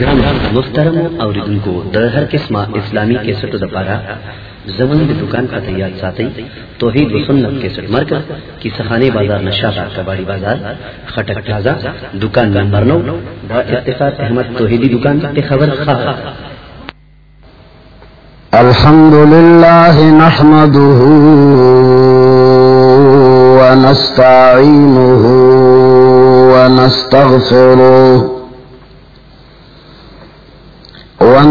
ګران محترم اوریدونکو، د هر قسمه اسلامي کیسټو لپاره زمون د دکان پته یاد ساتي توحید و سنت کیسټ مرکز کی سخانی بازار نشاطا کباڑی بازار خټک پلازا، دکان نمبر 9 دا اتفاق احمد توحیدی دکان ته خبر خاص الحمد لله نحمده ونستعينه ونستغفره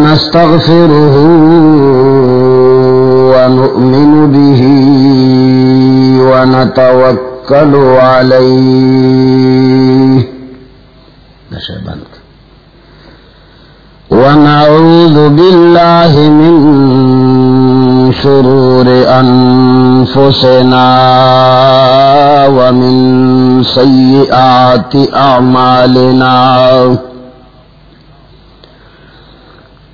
ونستغفره ونؤمن به ونتوكل عليه. ونعوذ بالله من شرور أنفسنا ومن سيئات أعمالنا.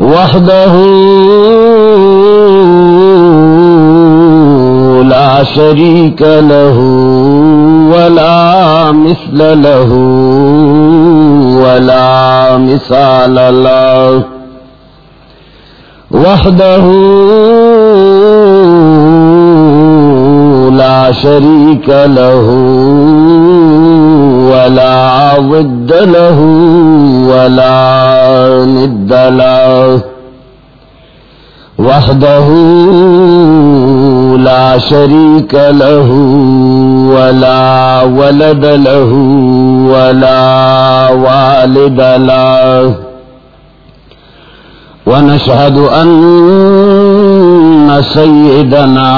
وحده لا شريك له ولا مثل له ولا مثال له. وحده لا شريك له ولا ضد له ولا ند له. وحده لا شريك له ولا ولد له ولا والد له. ونشهد أن سيدنا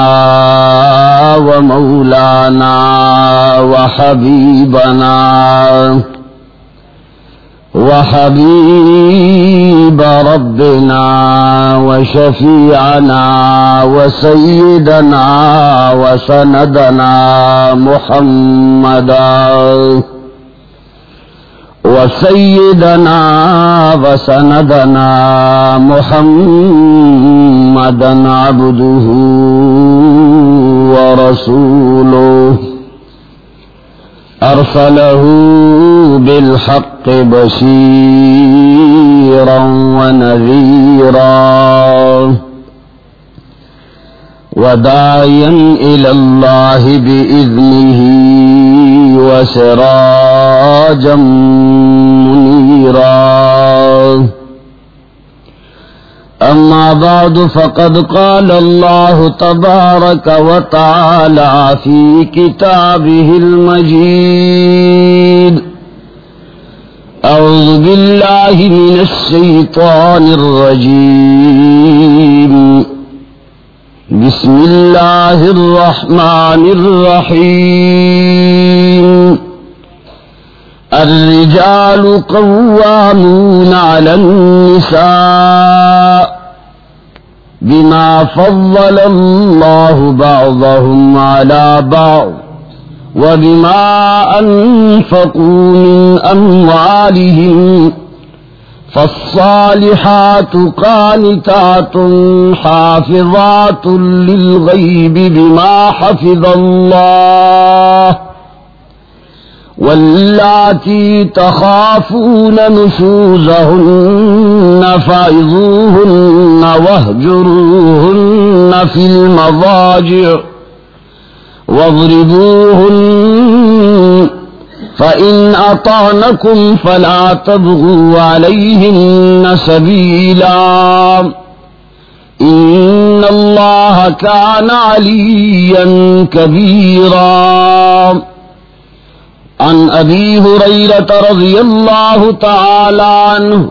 ومولانا وحبيبنا وحبيب ربنا وشفيعنا وسيدنا وسندنا محمدا وسيدنا وسندنا محمدا عبده ورسوله. أرسله بالحق بشيرا ونذيرا وداعيا إلى الله بإذنه. وسراجا منيرا. أما بعد، فقد قال الله تبارك وتعالى في كتابه المجيد أعوذ بالله من الشيطان الرجيم. بسم الله الرحمن الرحيم الرجال قوامون على النساء بما فضل الله بعضهم على بعض وبما أنفقوا من أموالهم فالصالحات قانتات حافظات للغيب بما حفظ الله واللاتي تخافون نشوزهن فعظوهن واهجروهن في المضاجع واضربوهن فإن أطعنكم فلا تبغوا عليهن سبيلا إن الله كان عليا كبيرا عن أبي هريرة رضي الله تعالى عنه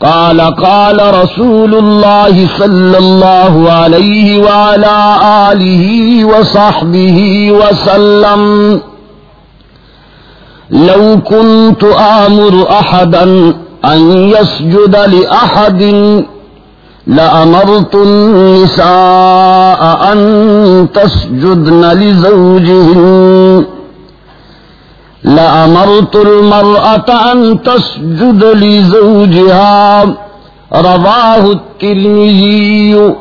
قال قال رسول الله صلى الله عليه وعلى آله وصحبه وسلم لو كنت آمر أحدا أن يسجد لأحد لأمرت النساء أن تسجدن لزوجهن. لأمرت المرأة أن تسجد لزوجها. رواه الترمذي.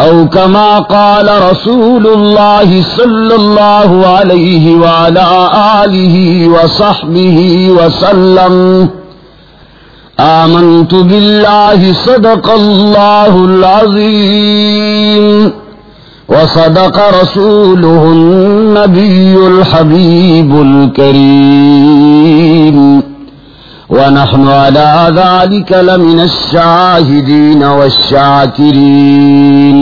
أو كما قال رسول الله صلى الله عليه وعلى آله وصحبه وسلم. آمنت بالله صدق الله العظيم وصدق رسوله النبي الحبيب الكريم ونحن على ذلك لمن الشاهدين والشاكرين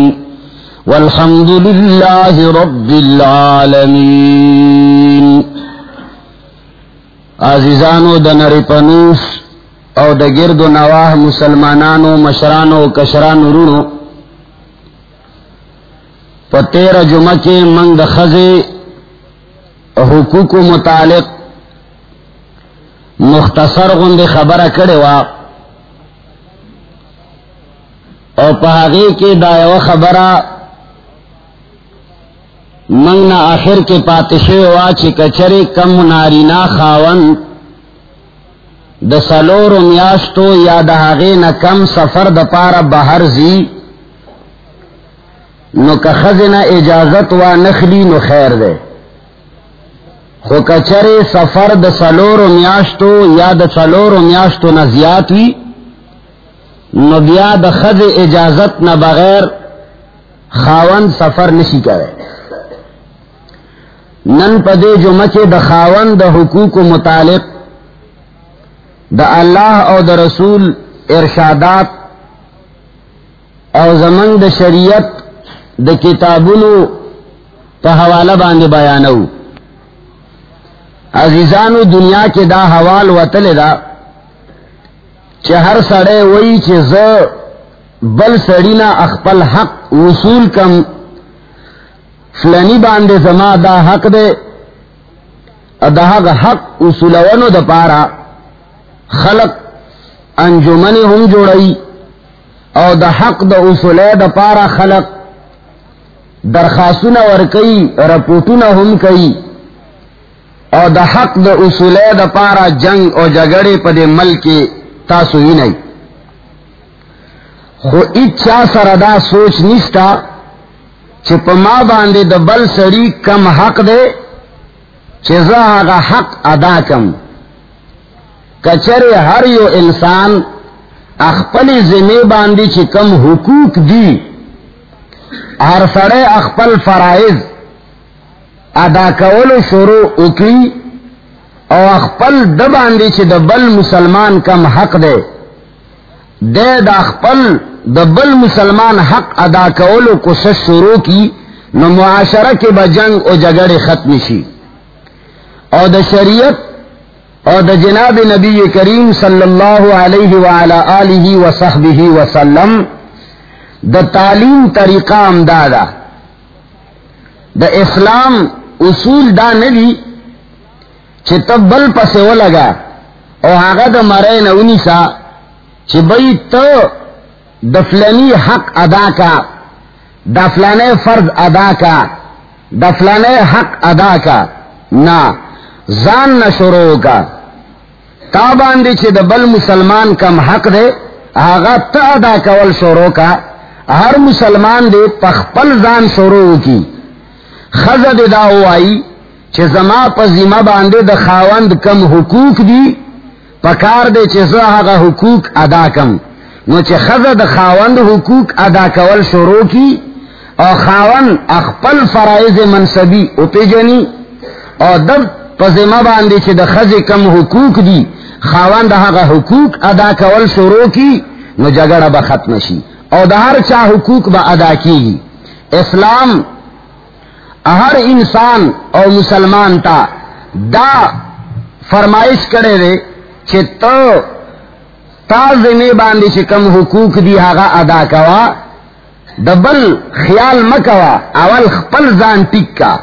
والحمد لله رب العالمين. عزیزانو دنر پنوس او د گرد و نواح مسلمانانو، مشرانو کشرانو رونو پتیر جمع کے منگ خز حقوق متعلق مختصر غند خبر کڑے وا اور پہاگے کے دایو خبرہ منگ نہ آخر کے پاتشے وا چکچرے کم نارینا خاون. د سلور میاشتو یا دہاگے نہ کم سفر د پار بہر زی نو که خزن اجازت و نخلی نو خیر دے خو کچر سفر د سلور میاشتو یا د سلور میاشتو نہ زیات وی نو بیا د خز اجازت نہ بغیر خاون سفر نشی کرے نن پدے جو مچے د خاون د حقوق و متعلق د اللہ او د رسول ارشادات او زمن د شریعت د کتابونو په حوالہ باندې بیانو عزیزانو، دنیا کے دا حوال وتل دا چې هر سړی وای چې ز بل سړینا خپل حق وصول کم فلانی باندې زما دا حق دے ادها حق اصولونو د پارا، خلق انجمن هم جوړی او د حق د اصوله د پارا خلق درخواستونه ور کوي رپورټونه هم کوي او د حق د اصوله د پارا جنگ او جګړه په دې ملک تاسو یې نه خو اچھا سره دا سوچ نشتا چې په ما باندې د بل سړی کم حق دی چې زه هغه حق ادا کم. کچره هر یو انسان خپل ذمہ باندې چې کم حقوق دي ہر سڑے اخپل فرائض ادا کول شروع اکی او اخپل دباندی چی دبل مسلمان کم حق دے دے دا اخپل دبل مسلمان حق ادا کولو کوشش شروع کی، نو معاشرہ کے بجنگ او جگڑ ختم شی۔ او دا شریعت او دا جناب نبی کریم صلی اللہ علیہ وعلا آلہ وصحبہ وسلم دا تعلیم طریقہ امدادا دا اسلام اصول دا ندی چھ تب بل پسے و لگا۔ او آگا دا مرے نونی سا چھ بئی تو دفلنی حق ادا کا، دفلانے فرض ادا کا، دفلانے حق ادا کا نہ زان نہ شروع کا۔ تاباندی چھ دا بل مسلمان کم حق دے آگا تا ادا کول شروع کا، ہر مسلمان دے پخپل زان شروع کی۔ خزد دا آئی چھ زما پا زیمہ باندے دا خاوند کم حقوق دی پکار دے چھ زہا حقوق ادا کم. نو چھ خزد خاوند حقوق ادا کول شروع کی اور خاون اخپل فرائض منصبی اپی جنی اور دب پزما باندې چې د خزې کم حقوق دي خاوند هغه حقوق ادا کول شروع کی نو جګړه به ختم شي او د هر چا حقوق به ادا کیږي اسلام ہر انسان او مسلمان تا دا فرمائش کرے رے تو تا ذمہ باندھی سے کم حقوق دی ہاگا ادا کوا دبل خیال مکوا اول خپل زان ٹکا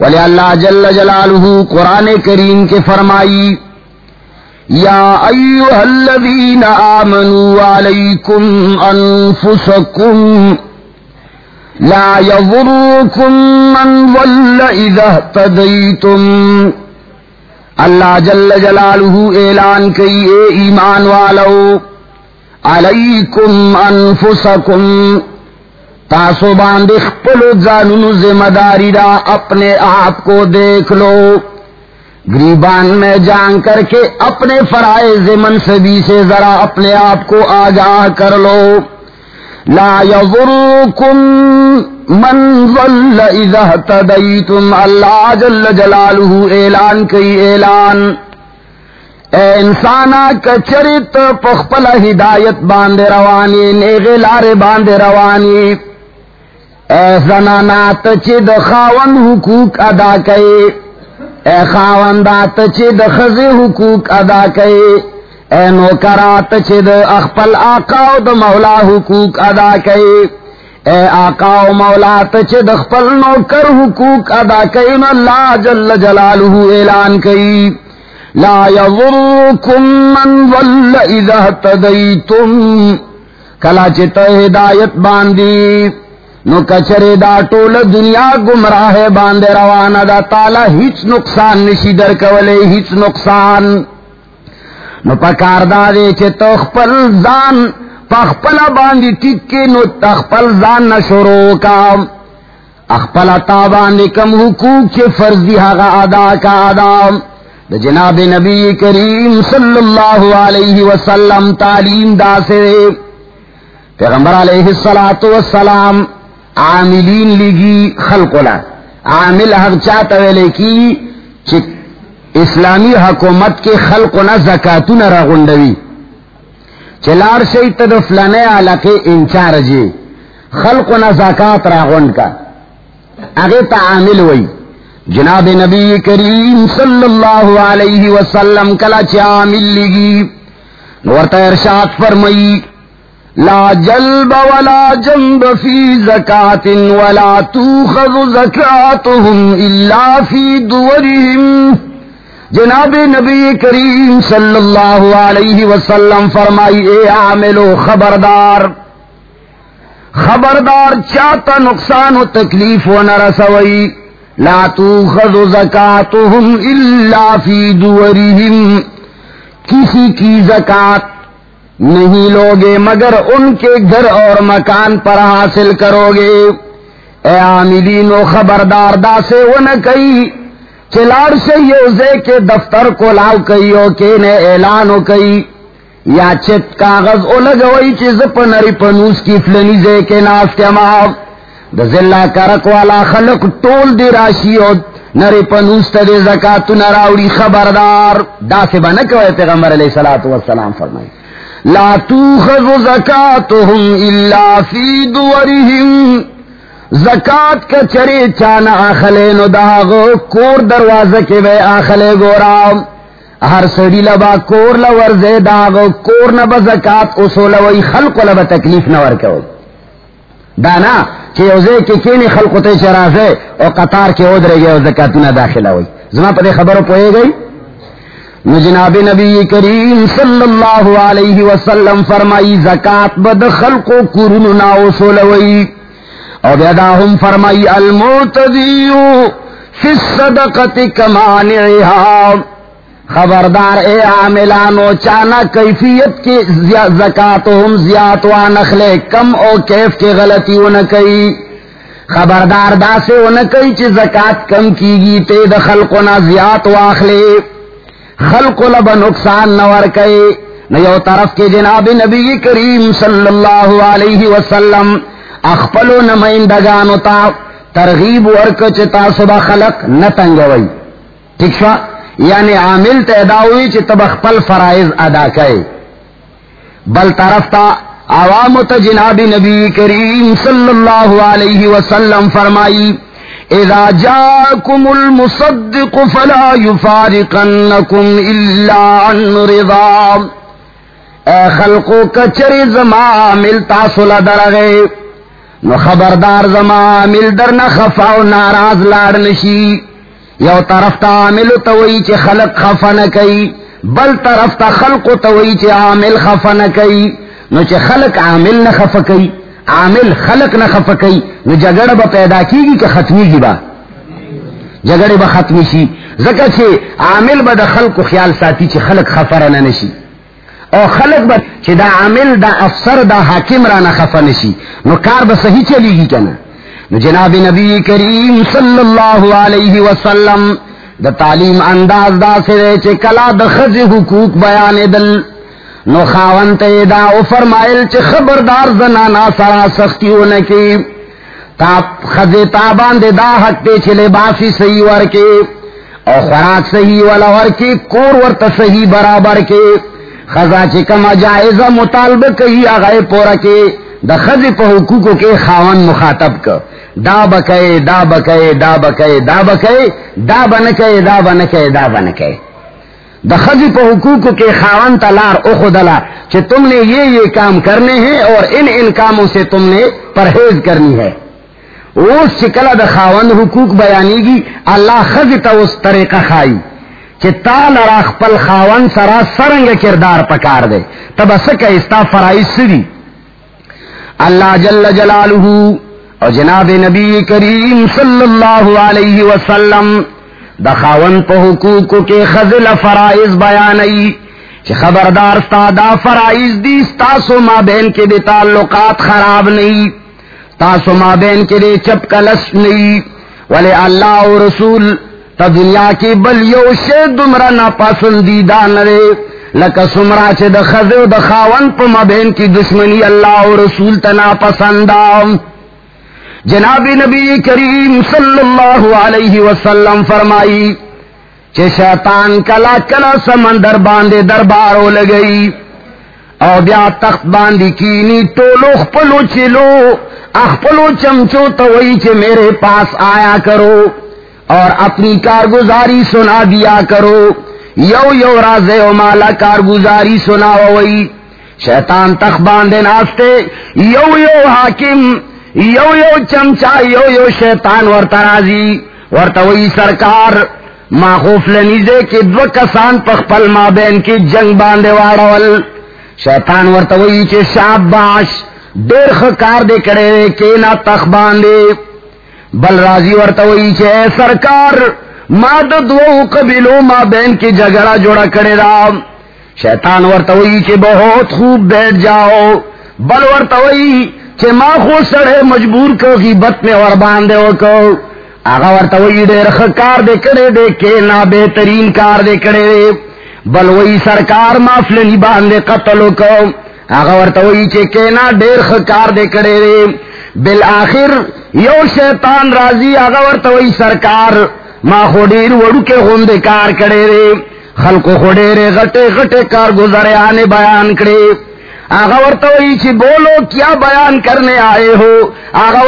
ولی اللہ جل جلالہ قرآن کریم کے فرمائی یا ایوہ الذین آمنوا علیکم انفسکم لا يضركم من ظل اذا اهتديتم اللہ جل جلالہ اعلان کئی اے ایمان والو، علیکم انفسکم، تاسو باندھ پلو جانو ذمہ داری را اپنے آپ کو دیکھ لو۔ گریبان میں جان کر کے اپنے فرائض منصبی سے ذرا اپنے آپ کو آگاہ کر لو۔ لا يضركم من ظل اذا تدیتم اللہ جل جلالہ اعلان کئی، اعلان۔ اے انسانا، کچرت پخپل ہدایت باندے روانی، نیغے لارے باندے روانی۔ اے زنانات چی خاون حقوق ادا کئے۔ اے خاوندات چی د خز حقوق ادا کئے۔ اے نوکرات چی د اخپل آقا و مولا حقوق ادا کئے۔ اے آقا و مولا چی د خپل نوکر حقوق ادا کئے اللہ جل جلالہ اعلان کئی لا یضرکم من ظل اذا تدیتم کلا چی ہدایت باندی. نو کچرے دا ٹول دنیا گمراہ باندے روانہ دا تالا ہچ نقصان نشی در کولے ہچ نقصان. نو پکار دا دے چھے تخپل زان پخپل باندی ٹکے نو تخپل زان نشورو کا۔ اخپل تا باندی کم حقوق چھے فرض دی حقا ادا کا ادا۔ جناب نبی کریم صلی اللہ علیہ وسلم تعلیم دا سے۔ پیغمبر علیہ السلام عاملین لگی خلقلا عامل حق چاہتا ویلے کی چک اسلامی حکومت کے خلق نہ زکاتون رغندوی چلار شئی سے تدفلنے علاقے انچارج جی. خلق نہ زکات راغنڈ کا. اگے تعامل ہوئی جناب نبی کریم صلی اللہ علیہ وسلم کلا چامل لگی. ورطہ ارشاد فرمئی لا جلب ولا جنب في زكاة ولا توخذ زكاتهم إلا في دورهم جناب نبی کریم صلی اللہ علیہ وسلم فرمائی، اے عاملو خبردار خبردار چاہتا نقصان و تکلیف و نرسوئی لا توخذ زکاتهم الا فی دورهم کسی کی زکات نہیں لوگے مگر ان کے گھر اور مکان پر حاصل کرو گے۔ اے عاملین و خبردار دا سے وہ نہ کئی چلاڑ سے یوزے کے دفتر کو لاؤ کئی او کے نے اعلان ہو کئی۔ یا چت کاغذ او لگوئی چیز پنری پنوس کی فلنی زے کے ناس کے ماں۔ دزلہ کرک والا خلق ٹول دی راشی او نری پنوس تا دے زکاتو نراوڑی خبردار۔ دا سے بنکو ہے پیغمبر علیہ السلام فرمائی۔ لا توخذ زکاتهم الا فی دورهم زکات کا چرے چانا آخلے نو داغو کور دروازہ کے بے آخلے گورا۔ ہر سڑی لبا کور لورزے داغو کور نبا زکات اصول وی خلق لبا تکلیف نور کے دانا کہ اوزے کے کینی خلق تے چرازے او قطار کے ادرے گئے او زکاتنا داخلہ ہوئی۔ زمان پتے خبروں پوئے گئی؟ جناب نبی کریم صلی اللہ علیہ وسلم فرمائی، زکات بد خلق و قرن ناو سولوئی او بیداہم فرمائی، المعتدیو فی الصدقت کمانعها خبردار اے عاملانو، چانا کیفیت کی زکاتهم زیاد وانخلے کم او کیف کے غلطی ونکئی خبردار دا سے ونکئی چی زکات کم کی گی تے دخل کو نہ زیاد واخلے خلق لب نقصان نور کئے. نیو طرف کے جناب نبی کریم صلی اللہ علیہ وسلم اخپلو نمائندگانو تا ترغیب ورک چتا صبح خلق نتنگوئی ٹھیک شوا؟ یعنی عامل تیدا ہوئی چی تب اخپل فرائض ادا کئے. بل طرف تا عوام تا جناب نبی کریم صلی اللہ علیہ وسلم فرمائی، اذا جاکم المصدق فلا يفارقنکم الا عن رضا. اے خلقو کچری زما ملتا سلا درغے نو خبردار زما مل در نخفا و ناراض لار نشی یو طرف تا عامل توئی چی خلق خفا نکئی بل طرف تا خلق توئی چی عامل خفا نکئی نو چی خلق عامل نخفا کئی عامل خلق نخفا کئی نو جگڑ با پیدا کی گی کہ ختمی گی با جگڑ با ختمی شی زکر چی عامل با دا خلق خیال ساتی چی خلق خفا نشی او خلق با چی دا عامل، دا افسر، دا حاکم را نه نخفا نشی نو کار با صحیح چلی گی کنا جناب نبی کریم صلی اللہ علیہ وسلم دا تعلیم انداز دا سے چے کلا دا خز حقوق بیان دل نو خاون تے دا او فرمائل چے خبردار زنانا سرا سختی سختیوں نکی تا خز تابان دے دا حق تے چلے باسی صحیح ورکے او خوراک صحیح والا ورکے کور ورت صحیح برابر کے خزا چے کما جائزہ مطالبہ کئی آگئے پورا کے دا خز پہ حقوقوں کے خاون مخاطب کا دا بکے دا بکے دا بکے دا بکے دا بنکے دا بنکے دا بنکے دا خزی پہ حقوق کے خاون تلار اخدلا کہ تم نے یہ یہ کام کرنے ہیں اور ان ان کاموں سے تم نے پرہیز کرنی ہے۔ اس چکلا دا خاون حقوق بیانی گی اللہ خز تا اس طریقہ کھائی کہ تال راخ خاون سرا سرنگ کردار پکار دے. تب اسکا استا فرائض سری. اللہ جل جلالہ اور جناب نبی کریم صلی اللہ علیہ وسلم دخاون پہ حقوق کے خزل فرائض بیانئی کہ خبردار دا فرائض دی تاسو ماں بہن کے دے تعلقات خراب نہیں تاسو ماں بہن کے دے چپ کلس نہیں ولے اللہ و رسول دنیا کی بل یو شے دمرا نا پسندیدہ نرے لکا سمرا چے دا خزل دخاون پہ ماں بہن کی دشمنی اللہ و رسول تنا پسندام جناب نبی کریم صلی اللہ علیہ وسلم فرمائی کہ شیطان کلا کلا سمندر باندے درباروں لگئی۔ او بیا تخت باندی کینی ٹولو خپلو چلو، اخپلو چمچو توئی چے میرے پاس آیا کرو۔ اور اپنی کارگزاری سنا دیا کرو۔ یو یو رازے و مالا کارگزاری سنا وئی شیطان تخت باندے ناستے۔ یو یو حاکم۔ یو یو چمچا۔ یو یو شیطان ورتا رازی ورتا سرکار۔ ما خوف لنیزے کی دو کسان پخپل ما بین کی جنگ باندے وارول شیطان ورتا وی چے شاب باش۔ دیر خکار دے کرے کینا تخ باندے۔ بل رازی ورتا وی سرکار، ما دو قبلو ما بین کی جگڑا جوڑا کرے رام شیطان ورتا وی چے بہت خوب بیٹھ جاؤ. بل ورتا وی چھ ما خو سڑے مجبور کو غیبت میں اور باندے ہو کو آغا ورطا وی دے رخ کار دے کرے دے کے نا بہترین کار دے کرے دے بل وی سرکار ما فلنی باندے قتلو کو آغا ورطا وی چھ کے نا دیر خکار دے کرے دے بالآخر یو شیطان راضی آغا ورطا وی سرکار. ما خو دیر وڑو کے غندے کار کرے دے خلقو خو دیر غٹے غٹے کار گزارے آنے بیان کرے آغا چی بولو کیا بیان کرنے آئے ہو. آغا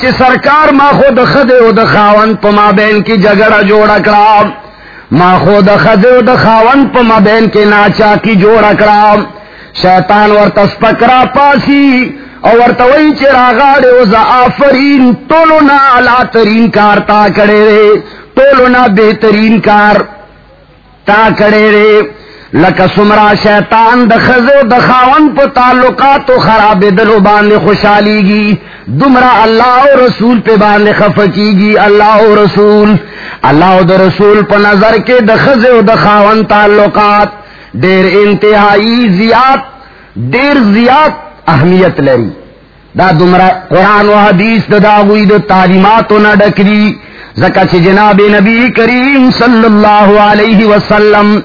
چی سرکار ما خود خد او دخاون پا ما بین کی جگڑا جوڑا کرا ما خود خد او دخاون پا ما بین کے ناچا کی جوڑا کرا شیطان ورطا سپکرا پاسی. اور ورتوئی چی راغاڑے او آفرین تولو نا علا ترین کار تا کڑے رے تولو نا بہترین کار تا کڑے رے لکا سمرا شیطان دخز دخاون پہ تعلقات و خراب دلو باندھ خوشحالی گی دمرا اللہ و رسول پہ باندھ خف کی گی اللہ و رسول اللہ د رسول پہ نظر کے دخز و دخاون تعلقات دیر انتہائی زیاد دیر زیاد اہمیت لری۔ دا دمرا قرآن و حدیث دا ہوئی دا تعلیمات و نہ ڈکری زکا چھ جناب نبی کریم صلی اللہ علیہ وسلم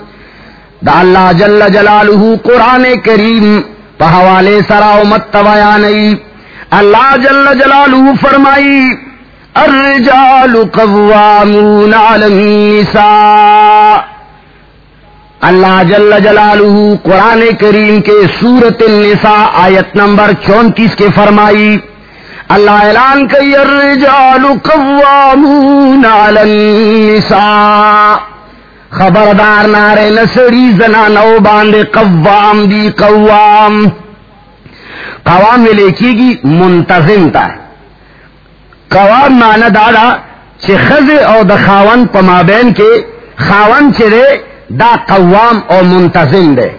دا اللہ جل جلالہ قرآن کریم پہوالے سرا مت نہیں اللہ جل جلالہ فرمائی، الرجال قوامون على النساء۔ اللہ جل جلالہ قرآن کریم کے سورت النساء آیت نمبر چونتیس کے فرمائی، اللہ اعلان کئی، الرجال قوامون علی النساء۔ خبردار نارے نسری زنانو باندے قوام دی قوام۔ قوام میں لکھی گی منتظم تا۔ قوام مانا دادا، چھ خز او دا خاون پمابین کے خاون چھ دے دا قوام او منتظم دے۔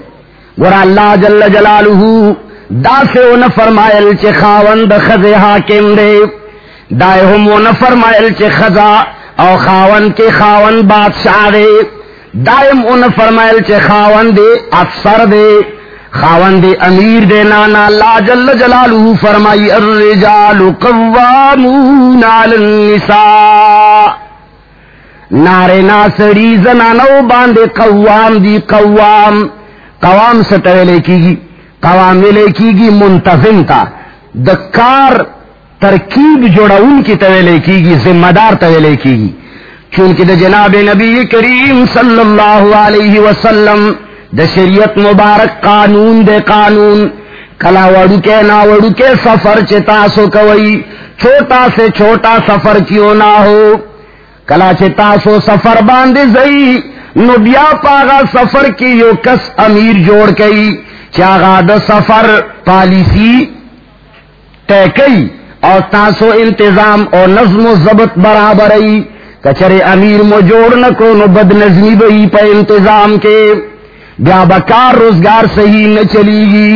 گورا اللہ جل جلالہ دا سے او نفرمائل چھ خاون دا خز حاکم دے۔ دائے ہم او نفرمائل چھ خزا او خاون کے خاون بادشاہ دے۔ دائم ان فرمائل چھ خاون دے افسر دے۔ خاون دے امیر دے نانا اللہ جل جلالہ فرمائی، الرجال قوامون علی النساء۔ نارے ناسری زنانو باندے قوام دی قوام. قوام سے طویلے کی گی قوام ملے کی گی منتظم تا. دکار ترکیب جوڑا ان کی طویلے کی گی ذمہ دار طویلے کی گی چونکہ دا جناب نبی کریم صلی اللہ علیہ وسلم دا شریعت مبارک قانون دے قانون. کلا وڑو کے نا وڑو کے سفر چتا سو کوئی، چھوٹا سے چھوٹا سفر کیوں نہ ہو. کلا چتا سو سفر باندھ زئی، نو بیا پاگا سفر کی یو کس امیر جوڑ کئی چاگا دا سفر پالیسی طے کئی، اور تاسو انتظام اور نظم و ضبط برابر کچرے امیر مو جوڑ نہ کو نو بد نظمی بئی پہ انتظام کے۔ بیا بکار روزگار صحیح نہ چلی گی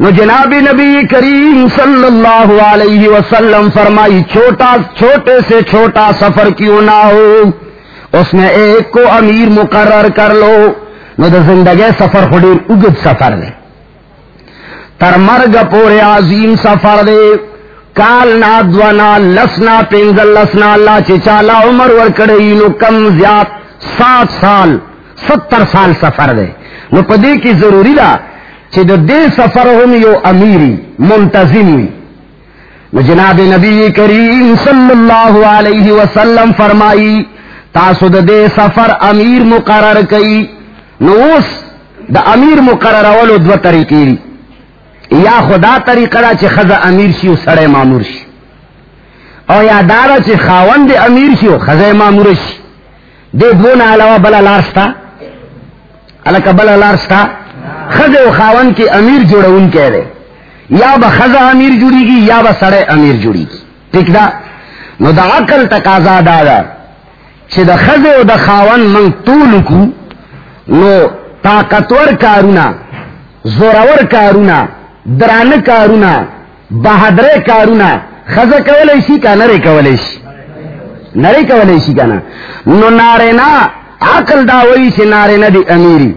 نو جناب نبی کریم صلی اللہ علیہ وسلم فرمائی، چھوٹا، چھوٹے سے چھوٹا سفر کیوں نہ ہو؟ اس میں ایک کو امیر مقرر کر لو۔ نو دا زندگی سفر خودی اگد سفر دے۔ تر مرگ پورے عظیم سفر دے۔ کال نا دوانا لسنا پینزل لسنا اللہ چالا عمر ور نو کم زیاد سات سال، ستر سال سفر دے۔ نو پدے کی ضروری دا چھ دو دے سفر ہم یو امیری، منتظمی۔ نو جناب نبی کریم صلی اللہ علیہ وسلم فرمائی، تاسو دا دے سفر امیر مقرر کئی۔ نو اس دا امیر مقرر اولو دو طریقی یا خدا طریقہ دا چھ خزا امیر شی و سڑے مامور شی۔ او یا دارا چھ خاون دے امیر شی و خزا مامور شی۔ دے دون علاوہ بلا لارستا۔ الکا بلا لارستا۔ خزا و خاون کے امیر جوڑا ان کہہ رہے یا با خزا امیر جڑی گی، یا با سڑے امیر جڑی گی۔ ٹھیک دا؟ نو دا عقل تقاضا دادا چھ دا خزا و دا خاون من طول کو، نو طاقتور کارونا، زورور کارونا، دران کارونا بہادر کارونا خزا کولیشی کا، نرے کولیشی نرے کولیشی کا نا۔ نو نارے نا، عقل دا وئی سے نارے نا دی امیری۔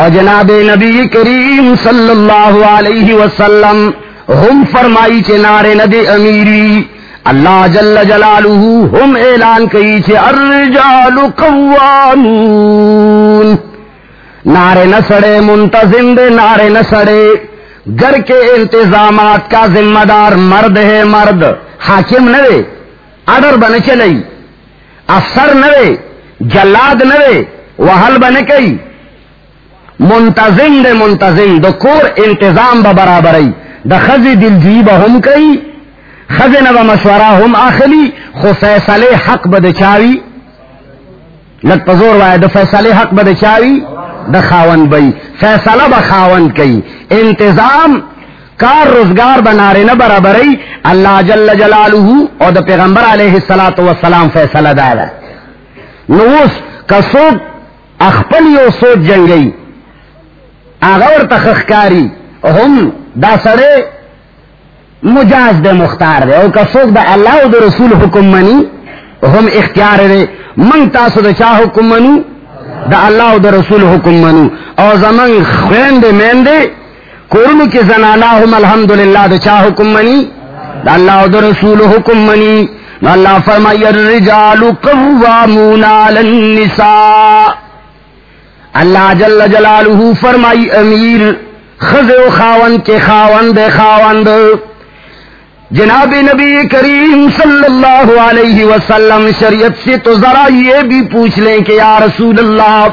اور جناب نبی کریم صلی اللہ علیہ وسلم ہم فرمائی چے نارے نا دی امیری، اللہ جل جلالہ ہم اعلان کئی چے الرجال قوامون۔ نارے نسڑے منتظم دے نارے نسڑے گھر کے انتظامات کا ذمہ دار مرد ہے مرد۔ حاکم نوے آڈر بنے چلئی افسر نوے جلاد نوے وحل بنے کئی منتظم دے منتظم، دو کور انتظام با برابر ای دا خزی دل جی با ہم کئی خز نو مشورہ ہم آخلی خو فیصلے حق بد چاوی، لگ پزور وائے دا فیصلے حق بد چاوی دا خاون بئی، فیصلہ بخاون کئی، انتظام کار روزگار بنارے نہ برابرئی اللہ جل جلالہ اور دا پیغمبر علیہ السلاۃ وسلام فیصلہ دادا نوس کا سوک اخپل یو سوچ جنگئی۔ آغور تخخکاری ہم دا سڑے مجاز دے مختار دے، او کا سوک دا اللہ و دا رسول حکم منی، ہم اختیار دے، منگ تاسو دا چاہ حکم منو، دا اللہ و دا رسول حکم منو۔ او زمن خوین دے، مین دے، کورنو کی زنانا ہم الحمدللہ دا چاہ حکم منی، دا اللہ و دا رسول حکم منی۔ اللہ فرمائی، الرجال قوامون علی النساء۔ اللہ جل جلالہ فرمائی امیر خز و خاون کے خاون دے خاون جناب نبی کریم صلی اللہ علیہ وسلم، شریعت سے تو ذرا یہ بھی پوچھ لیں کہ یا رسول اللہ،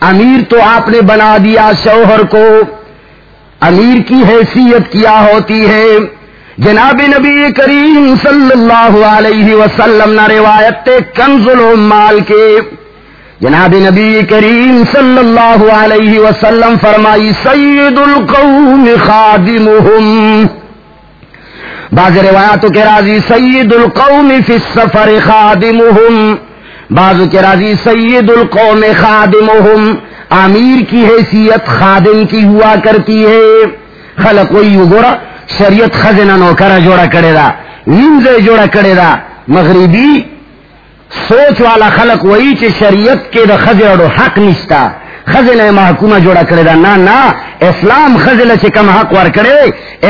امیر تو آپ نے بنا دیا شوہر کو۔ امیر کی حیثیت کیا ہوتی ہے؟ جناب نبی کریم صلی اللہ علیہ وسلم، نہ روایت کنز مال کے۔ جناب نبی کریم صلی اللہ علیہ وسلم فرمائی، سید القوم خادمهم بعض روایاتوں کے راضی، سید القوم فی السفر خادمهم بعض کے راضی، سید القوم خادمهم امیر کی حیثیت خادم کی ہوا کرتی ہے۔ خلق وہی گورا شریعت خزنہ نوکرا جوڑا کرے دا نیمز جوڑا کرے دا، مغربی سوچ والا خلق وہی چ شریعت کے دا اور حق نشتا۔ خزل محکومہ جوڑا کرے دا۔ نا نا، اسلام خزل سے کم حق وار کرے۔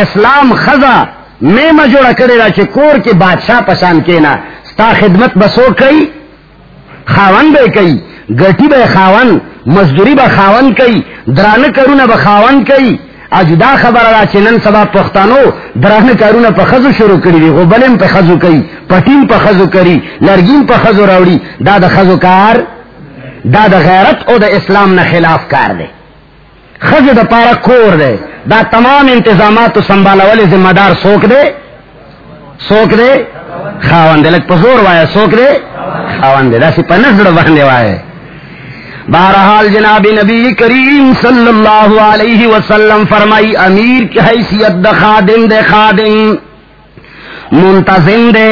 اسلام خزا میں جوڑا کرے دا چ کور کے بادشاہ پسان کے نا۔ ستا خدمت بسو کئی، خاون بے کئی، گٹی بے خاون، مزدوری بے خاون کئی دران کرو نہ بخاون کئی۔ اجدا خبر را چنن سبا پختانو دران کارونا پا خزو شروع کری دی غبلم پا خزو کری، پٹیم پا خزو کری لرگین پا خزو راوڑی۔ دا دا خزو کار، دا دا غیرت او دا اسلام نا خلاف کار دے۔ خزو دا پارا کور دے۔ دا تمام انتظامات سنبالا والی ذمہ دار سوک دے۔ سوک دے۔ خاون دے لگ پزور وایا سوک دے۔ خاون دے، دا سی پا نظر باندے وائے۔ بہرحال جناب نبی کریم صلی اللہ علیہ وسلم فرمائی، امیر کی حیثیت دا خادم دے خادم، منتظم دے۔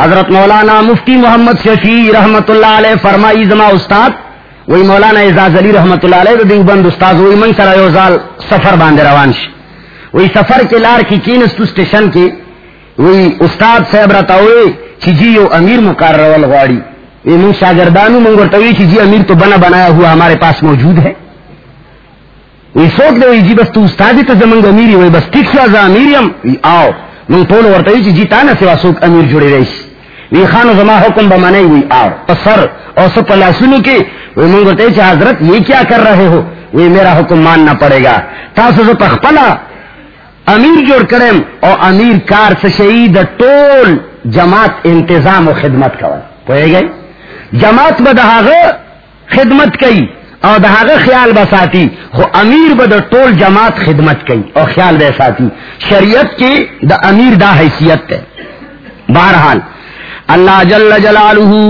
حضرت مولانا مفتی محمد شفیع رحمت اللہ علیہ فرمائی، زما استاد، وہی مولانا اعزاز علی رحمت اللہ علیہ دیو بند استاد وہی من سر یوزال سفر باندے روانش وہی سفر کے لار کی چینستو اسٹیشن کے وہی استاد صاحب رتا ہوئے، چی جی امیر مقرر والغواری من شاگردانو منگور توی جی امیر تو بنا بنایا ہوا ہمارے پاس موجود ہے۔ وی سوک دے جی بس تو استادی تا زمانگ امیری وی بس ٹھیک شوا امیریم۔ وی آو من طول ورطوی چی جی تانا سوا سوک امیر جوڑی رئیس۔ وی خانو زما حکم بمانی وی آو پسر اور سب پلا سنو کے وی منگور توی حضرت یہ کیا کر رہے ہو؟ وی میرا حکم ماننا پڑے گا۔ تاسو زو پخپلا امیر جوڑ کرم اور امیر کار سے شہید ٹول جماعت انتظام و خدمت کوا پوئے گئی جماعت بدہاغ خدمت کئی اور دہاغ خیال بساتی خو امیر بد ٹول جماعت خدمت کئی اور خیال بے ساتی شریعت کی دا امیر دا حیثیت ہے بہرحال اللہ جل جلالہ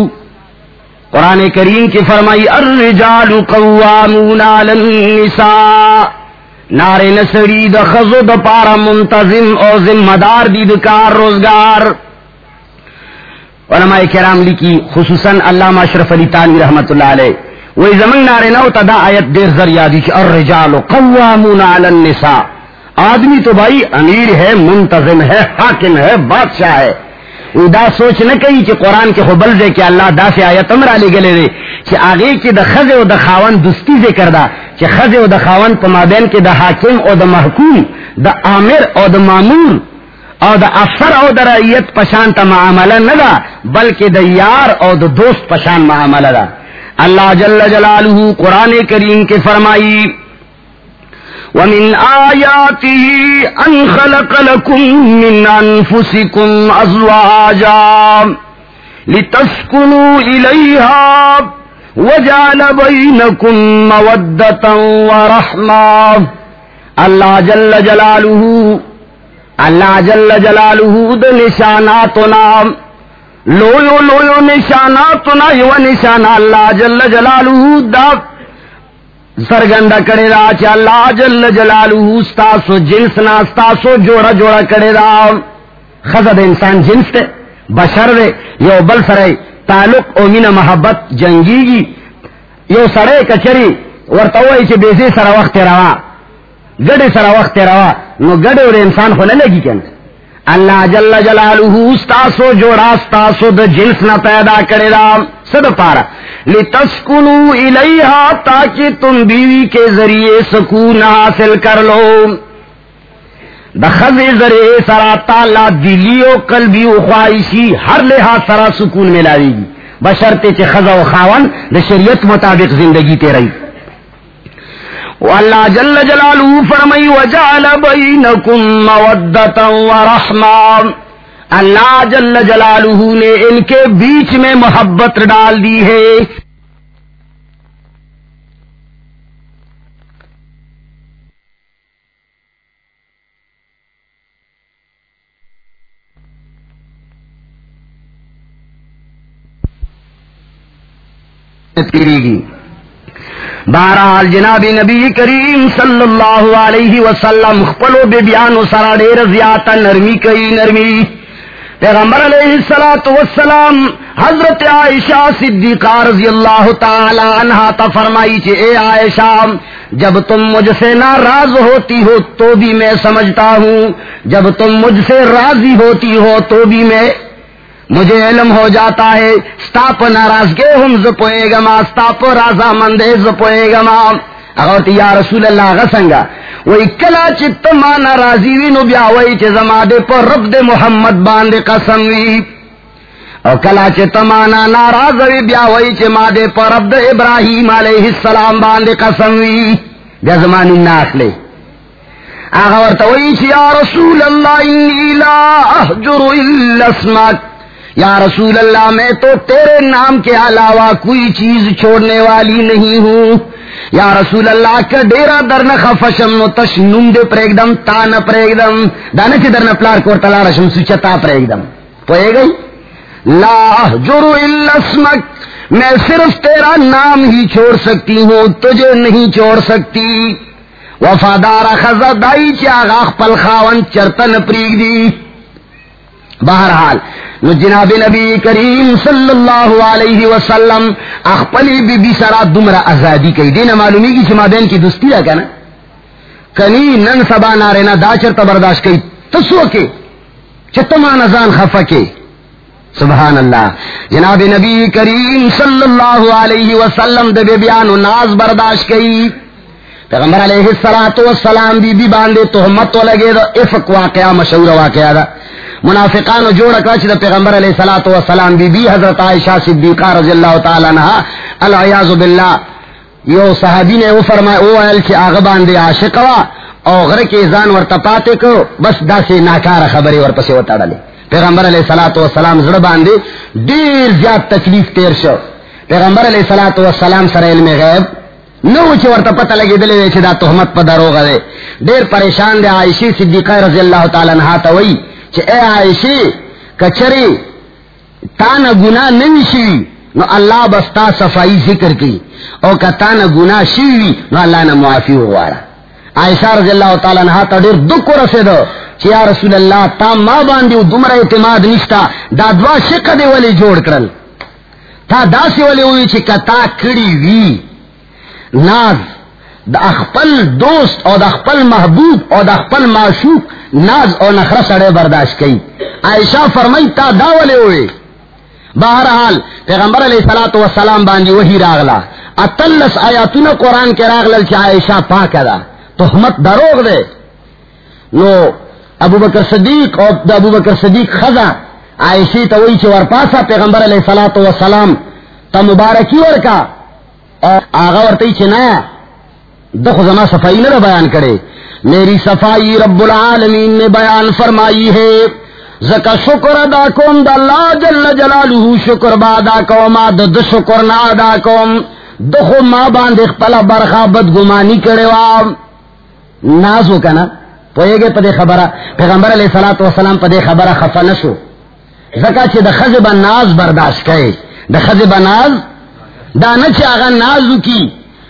قرآن کریم کی فرمائی الرجال قوامون علی النساء نار نسری دا خزو دا پارا منتظم اور ذمہ دار دی دکار روزگار علماء کرام لکی خصوصاً علامہ اشرف علی تانی رحمت اللہ علیہ. وہی زمن نارے نو تدا آیت دیر ذریعہ دی کہ الرجال قوامون علی النساء. آدمی تو بھائی امیر ہے، منتظم ہے، حاکم ہے، بادشاہ ہے. دا سوچ نہ کہی کہ قرآن کے حبل دے کہ اللہ دا سے آیت امر علی گلے دے. کہ آگے کی دا خز و دا خاون دستی سے کردہ کہ خز و دا خاون پمابین کے دا حاکم او دا محکوم، دا عامر او دا معمور او دا افسر او دا رعیت پشان تا معاملہ ندا بلکہ دا یار او دا دوست پشان معاملہ دا۔ اللہ جل جلالہ قرآن کریم کے فرمائی، ومن آياته أن خلق لكم من أنفسكم أزواجا لتسكنوا إليها وجعل بينكم مودة ورحمة اللہ جل جلالہ اللہ جل جلالہ د نشاناتنا، لویو لویو نشاناتنا، یو نشانہ اللہ جل جلالہ دا سرگندا کرے را چا اللہ جل جلالہ ستاسو جنس نا ستاسو جوڑا جوڑا کرے را خزد انسان جنس تے، بشر دے، یو بل سرے تعلق او مین محبت، جنگی گی۔ یو سرے کچری ورطوئی چی بیزی سر وقت روا گڑے سر وقت روا نو گڑے اور انسان خو نہ لگی کن اللہ جل جلالہ ستاسو جوڑا ستاسو د جنس نہ پیدا کرے را صد پارا۔ لتسکنو الیہا تاکہ تم بیوی کے ذریعے سکون حاصل کر لو۔ دخل ذریعے سرا تالا دلی و قلبی و خواہشی ہر لحاظ سرا سکون میں گی۔ بشرتے چ خزا و خاون دا شریعت مطابق زندگی تے رہی واللہ جل جلالہ فرمائی، وجعل بینکم مودتا ورحمہ اللہ جل جلالہ نے ان کے بیچ میں محبت ڈال دی ہے۔ تیری گی؟ بہرحال جناب نبی کریم صلی اللہ علیہ وسلم خپلو بے بیانو سرا دیر زیادہ نرمی کئی نرمی۔ پیغمبر علیہ السلام والسلام حضرت عائشہ صدیقہ رضی اللہ تعالی عنہ تا فرمائی چھے اے عائشہ، جب تم مجھ سے ناراض ہوتی ہو تو بھی میں سمجھتا ہوں، جب تم مجھ سے راضی ہوتی ہو تو بھی میں مجھے علم ہو جاتا ہے، ستاپ ناراض کے ہم زپوئے گا ما ستاپ رازا مندے زپوئے گا ما اگر یا رسول اللہ غسنگا، وہی کلا چت ما ناراضی وی نو بیا وہی چ زما دے پر رب دے محمد باندے قسم وی۔ او کلا چت ما ناراض وی بیا وہی چ ما دے پر رب دے ابراہیم علیہ السلام باندے قسم وی۔ بیا زمانی ناخلے آغا ورطوئی یا رسول اللہ، انی لا احجر الا اسمک۔ یا رسول اللہ، میں تو تیرے نام کے علاوہ کوئی چیز چھوڑنے والی نہیں ہوں۔ یا رسول اللہ کا ڈیرا درن خفشم نو تش نم دے پریگ دم، تا نہ پریگ دم۔ دانا چی درن پلار کور تلا رشم سوچا تا پریگ دم۔ پوئے گئی؟ لا جرو اسمک، میں صرف تیرا نام ہی چھوڑ سکتی ہوں، تجھے نہیں چھوڑ سکتی۔ وفادار خزدائی چاغاخ پل چرتن پریگ دی۔ بہرحال، نو جناب نبی کریم صلی اللہ علیہ وسلم اخپلی بی بی سرا دمرا آزادی کئی۔ دینا معلومی کی چما بین کی دستی رکھا نا کنی نن سبا نارینا دا چرتا برداشت کئی۔ تسو کے؟ چتما نزان خفا کے؟ سبحان اللہ جناب نبی کریم صلی اللہ علیہ وسلم دے بیان ناز برداشت کئی۔ پیغمبر علیہ السلام والسلام بی بی باندے تہمت تو لگے دا، افق واقعہ، مشہور واقعہ دا۔ منافقان جوڑ کر چھ پیغمبر علیہ الصلوۃ والسلام بی بی حضرت عائشہ صدیقہ رضی اللہ تعالی عنہ، العیاذ باللہ۔ یو صحابی نے او فرمایا، او ال چھ اغه باندې عاشق وا، او غره کې ځان ورته پاتې کو، بس دا سے ناکار داسې ناکاره خبره ورپسې وتاړلې پیغمبر علیہ الصلوۃ والسلام زړه باندې ډیر زیات تکلیف تیر شو۔ پیغمبر علیہ الصلوۃ والسلام سره علم غیب۔ نو چې ورته پته لګېدلې چې دا تهمت په دروغه ده ډیر پریشان دی عائشہ صدیقہ رضی اللہ تعالی عنها ته وایي اے عائشی، کچری تانا گنا نہیں شی نو اللہ بستا صفائی ذکر کی. او کا تانا گنا شیوی نو اللہ نے معافی ہوارا عائشہ رضی اللہ تعالیٰ نے ہاتھ اڈیر دکھ کو رسے دو یا رسول اللہ، تا ما باندھی دمر اعتماد نشتا، دا دوا شک دے والی جوڑ کرل. تا دا سی والی ہوئی چی کتا کڑی وی. ناز، دا اخپل دوست اور دا اخپل محبوب اور دا اخپل معشوق ناز اور نخرا سڑے برداشت کی عائشہ فرمائی، تا داولے ہوئے۔ بہرحال، پیغمبر علیہ سلاۃ وسلام باندھی وہی راغلا۔ اطلس آیا تن قرآن کے راغل چ عائشہ پاک ادا۔ تو ہمت دروغ دے۔ نو، ابو بکر صدیق اور ابو بکر صدیق خزا۔ عائشی تو وہی چور پاسا پیغمبر علیہ سلاۃ وسلام تا مبارکی ور کا آغا ورتی چنایا دخ زما صفائی نہ بیان کرے۔ میری صفائی رب العالمین نے بیان فرمائی ہے۔ زکا شکر ادا کوم، دا اللہ جل جلالہ شکر با ادا کوم د شکر نہ ادا کوم۔ دخو ما باندھ پلا برخا بد گمانی کرے وا۔ ناز ہو کنا پوئے گے پدے خبر پیغمبر علیہ الصلوۃ والسلام پدے خبر خفا نشو۔ زکا چھ د خزب ناز برداشت کرے۔ د خزب ناز دا نہ چ اغا نازو کی.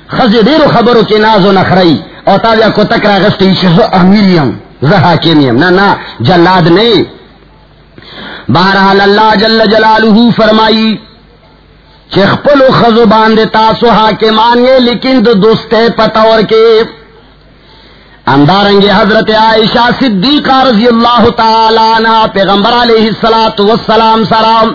خزی دیرو خبرو کی نازو نخرائی او تا بیا کو تک را غستی چی زو امیریم زو حاکمیم نا نا جلاد نہیں بہرحال اللہ جل جلالہ فرمائی چی خپلو خزو باندے تاسو حاکمان یہ لیکن دو دوستے پتور کے اندارنگے حضرت عائشہ صدیقہ رضی اللہ تعالی عنہ پیغمبر علیہ السلام سلام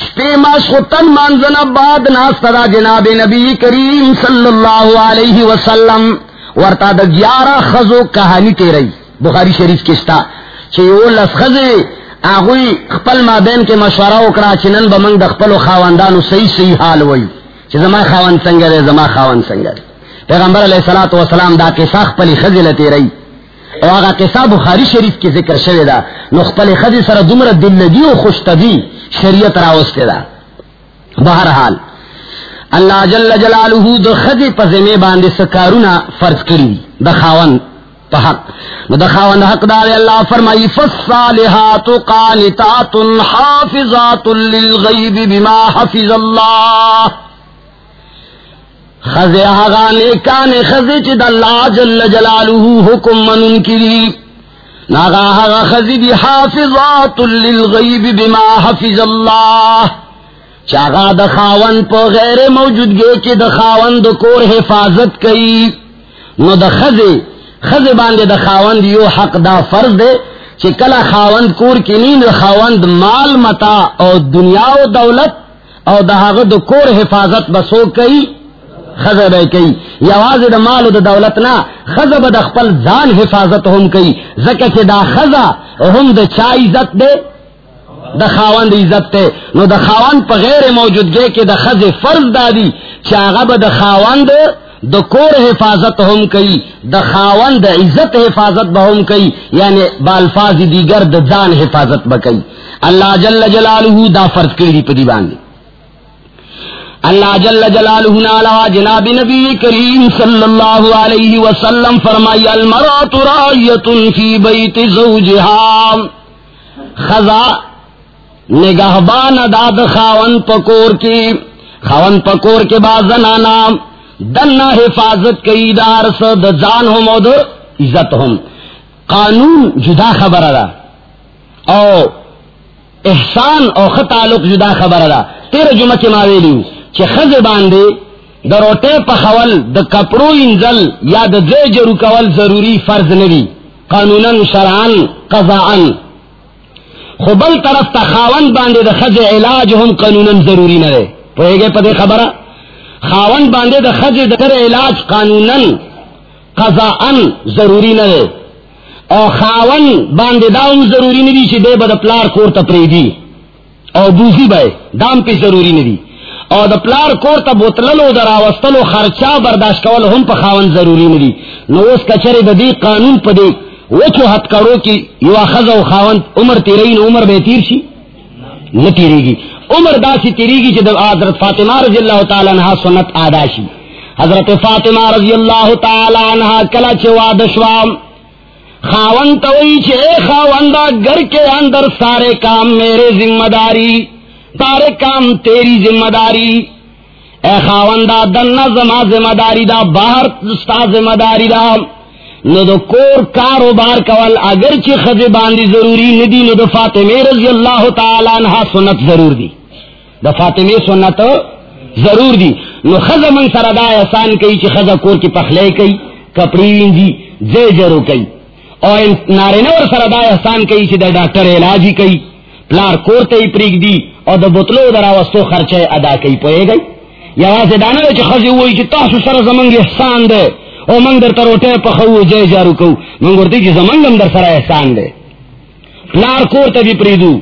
خطن مانزن بعد ناستدا جناب نبی کریم صلی اللہ علیہ وسلم ورتا دا گیارہ خزو کہانی تیرئی، بخاری شریف کشتا چھو لس خزے، آغوی خپل مابین کے مشورہ اکڑا چنن بمنگ دا خپل خاواندانو صحیح صحیح حال وئی۔ چھ زما خاوان سنگر ہے زما خاوان سنگر پیغمبر علیہ الصلوۃ والسلام دا کے ساخ پلی خزل تیری او هغه قصه بخاری شریف کې ذکر شوی دا، نو خپل خزی سره دومره دل لګي او خوش طبي شریعت راوسته دا۔ بہر حال اللہ جل جلالہ دو خزی پزمے باندې سکارونا فرض کړی د خاون په حق۔ نو د خاون حق دار اللہ فرمائی، فالصالحات قانتات حافظات للغیب بما حفظ اللہ خزی آغا نیکان خزی چی اللہ جل جلالہ حکم من منن کری ناغا آغا خزی دی حافظات للغیب بما حفظ اللہ چاغا د خاون غیر موجودګي کې د خاون د کور حفاظت کوي نو د خزه خزه باندې د خاوند یو حق دا فرض دی چې کله خاوند کور کې نین خاوند مال متا او دنیا او دولت او د هغه کور حفاظت بسو کوي خزه به کوي یوازې د مال او د دولت نه خزه به د خپل ځان حفاظت هم کوي ځکه چې دا خزه هم د چا عزت دی د خاوند عزت ته نو د خاوند په غیر موجودګۍ کې د خزه فرض دادی چې هغه به د خاوند د کور حفاظت هم کوي د خاوند د عزت حفاظت به هم کوي یعنی بالفاظ دیگر د ځان حفاظت به کوي الله جل جلاله دا فرض کړی په دی۔ باندې اللہ جل جلالہ نالا جناب نبی کریم صلی اللہ علیہ وسلم فرمائی المرات رائیت فی بیت زوجہا۔ خزا، نگہبان داد خاون پکور کی، خاون پکور کے بعد زنانا دن حفاظت کئی دار سد، جان ہم اور عزت ہم۔ قانون جدا خبر ادا او احسان او خطالق جدا خبر ادا تیرے جمعہ کے ماویلی۔ چھ خز باندے د روٹے پخول د کپڑو انزل یا د دے جرو کول ضروری فرض نوی، قانونا شرعان قضاءن خبل طرف تا خاون باندے د خز علاج هم قانونا ضروری نہ رہے پوئے گئے پدے خبر خاون باندے د خز در علاج قانونا قضاءن ضروری نہ رہے او خاون باندے داؤں ضروری نہیں چھ دے بد پلار کور تپریدی او دوسری بے دام پہ ضروری نہیں او د پلار کور ته بوتللو در راوستلو خرچا برداشت کول هم په خاون ضروری ندی نو اوس کچره د دې قانون په دې وچو حد کړو کی یو اخذ او خاون عمر تیرین عمر به تیر شي؟ نه تیریږي. عمر داسي تیریږي چې د حضرت فاطمه رضی الله تعالی عنها سنت ادا شي. حضرت فاطمه رضی الله تعالی عنها کلا چې واده شوام خاون توئی چھے خاوندا گھر کے اندر سارے کام میرے ذمہ داری سارے کام تیری ذمہ داری۔ اے خاوندا دن زما ذمہ داری دا، باہر ستا ذمہ داری دا۔ نو دو کور کاروبار کول اگر چی خز باندی ضروری ندی، نو دو فاطمه رضی اللہ تعالی عنہ سنت ضرور دی۔ دا فاطمه سنت ضرور دی۔ نو خز من سر دا احسان کئی چی خز کور کی پخلے کئی، کپڑی وینجی زی جرو کئی۔ اور نارینہ ور سر دا احسان کئی چی دا ڈاکٹر علاجی کئی۔ پلار کور ته پریک دی۔ او د بوتلو درا وستو خرچه ادا کوي پوي گئی۔ یا واسه دانه چې خزي وای چې تاسو سره زمونږ احسان ده او موږ در تروټه په خو جې جارو کو۔ موږ ورته چې زمونږ هم در سره احسان ده پلار کور ته دی پریدو۔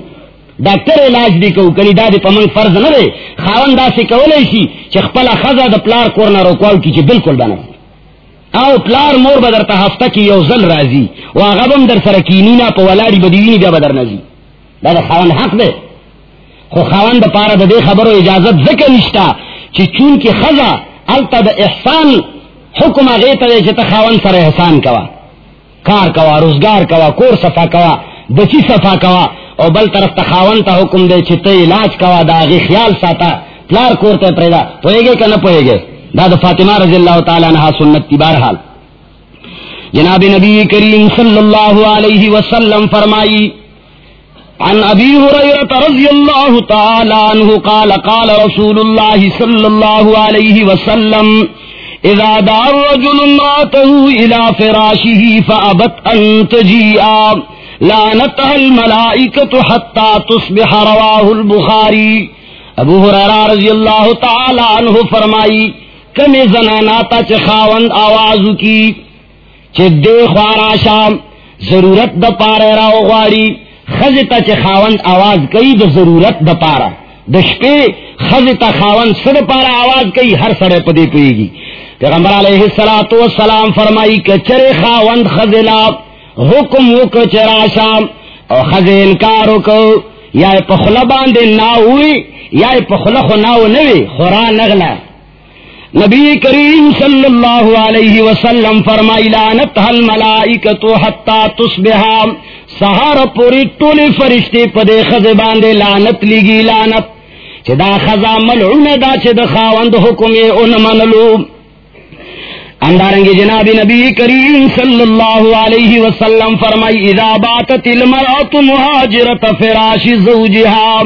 ډاکټر علاج دی کو۔ کلی دا دی په موږ فرض نه دی خاوند داسې کولای شي چې خپل خزه د پلار کور نه روکواو کی چې بالکل بنه او پلار مور بدر ته هفته کې یو ځل راځي او هغه هم در سره کینینا په ولاړی بدوینی بیا بدر نزي دا دا خاون حق دے۔ خو خاون دا پارا دا دے خبرو اجازت ذکر نشتا چی چون کی خزا التا دا احسان حکم اغیتا دے چی تا خاون سر احسان کوا کار کوا روزگار کوا کور صفا کوا بچی صفا کوا او بل طرف تا خاون تا حکم دے چی تا علاج کوا دا اغی خیال ساتا پلار کور تا پریدا پوئے گے کہ نہ پوئے گے دا دا فاطمہ رضی اللہ تعالی عنہ سنت تی بارحال جناب نبی کریم صلی اللہ علیہ وسلم فرمائی عن ابي هريره رضي الله تعالى عنه قال قال رسول الله صلى الله عليه وسلم، اذا دعا الرجل امراته الى فراشه فابت ان تجيء لعنتها الملائكه حتى تصبح رواه البخاري ابو هريره رضی اللہ تعالی عنہ فرمائی، کم زنانا تا چ خاوند آواز کی چ دے خوارا شام، ضرورت د پارے راو غاری۔ خزتا چ خاوند آواز کئی د ضرورت د پارا. دشپے خز تخاون سر پارا آواز کئی ہر سڑے پدی پوئے گی. پیغمبر علیہ السلام تو سلام فرمائی کہ چرے خاوند خزلا حکم وک چرا شام اور خز انکار کو یا پخلا باندے نہ ہوئی یا پخلا خو نہ نوی خورا نغلا نبی کریم صلی اللہ علیہ وسلم فرمائی لانت حل ملائکت حتی تصبحا سہار پوری ٹولی فرشتے پدے خز باندے لانت لگی لانت چی دا خزا ملعون دا چی دا خاوند حکم ان منلو۔ اندارنگی جناب نبی کریم صلی اللہ علیہ وسلم فرمائی، اذا باتت المرأت مہاجرت فراش زوجہا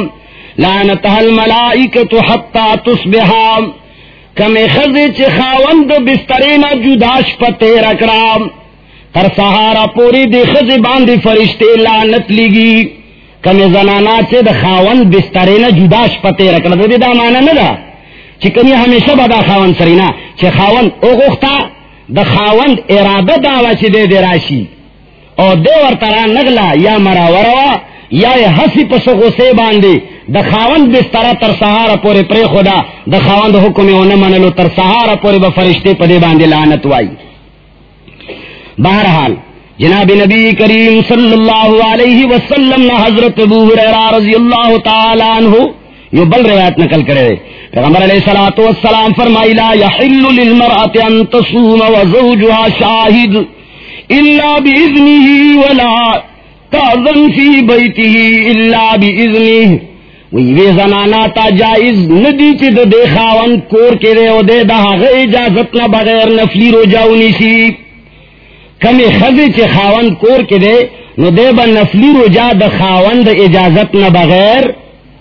لانتها الملائکت حتی تصبحا۔ کم خزی چی خاوند بسترین جداش پتے رکرام تر سہارا پوری دی خزی باندی فرشتے لانت لگی کم زنانا چی دا خاوند بسترین جداش پتے رکرام دا دا مانا ندا؟ چکنی ہمیشہ بدا خاون سرینا. چھ خاون او غختا دا خاوند ارادہ داوا چھ دے دے راشی. او دے ورطران نگلا، یا مرا وروا یا ہسی پس غصے باندے دا خاوند بسترا تر سہارا پورے پرے خدا، دا خاوند حکم او نمانلو تر سہارا پورے با فرشتے پدے باندے لعنت وائی۔ بہرحال، جناب نبی کریم صلی اللہ علیہ وسلم نہ حضرت ابو حریرہ رضی اللہ تعالی عنہ یہ بل روایت نقل کرے پیغمبر علیہ الصلوۃ والسلام فرمائی، لا يحل للمرأة ان تصوم وزوجها شاهد الا باذنه ولا تاذن في بيته الا باذنه وی وی زنانا تا جائز ندی چی دے دے خاون کور کے دے او دے دا غی اجازت نہ بغیر نفلی رو جاونی سی۔ کمی خزی چی خاون کور کے دے، نو دے با نفلی رو جا دا خاون دا اجازت نہ بغیر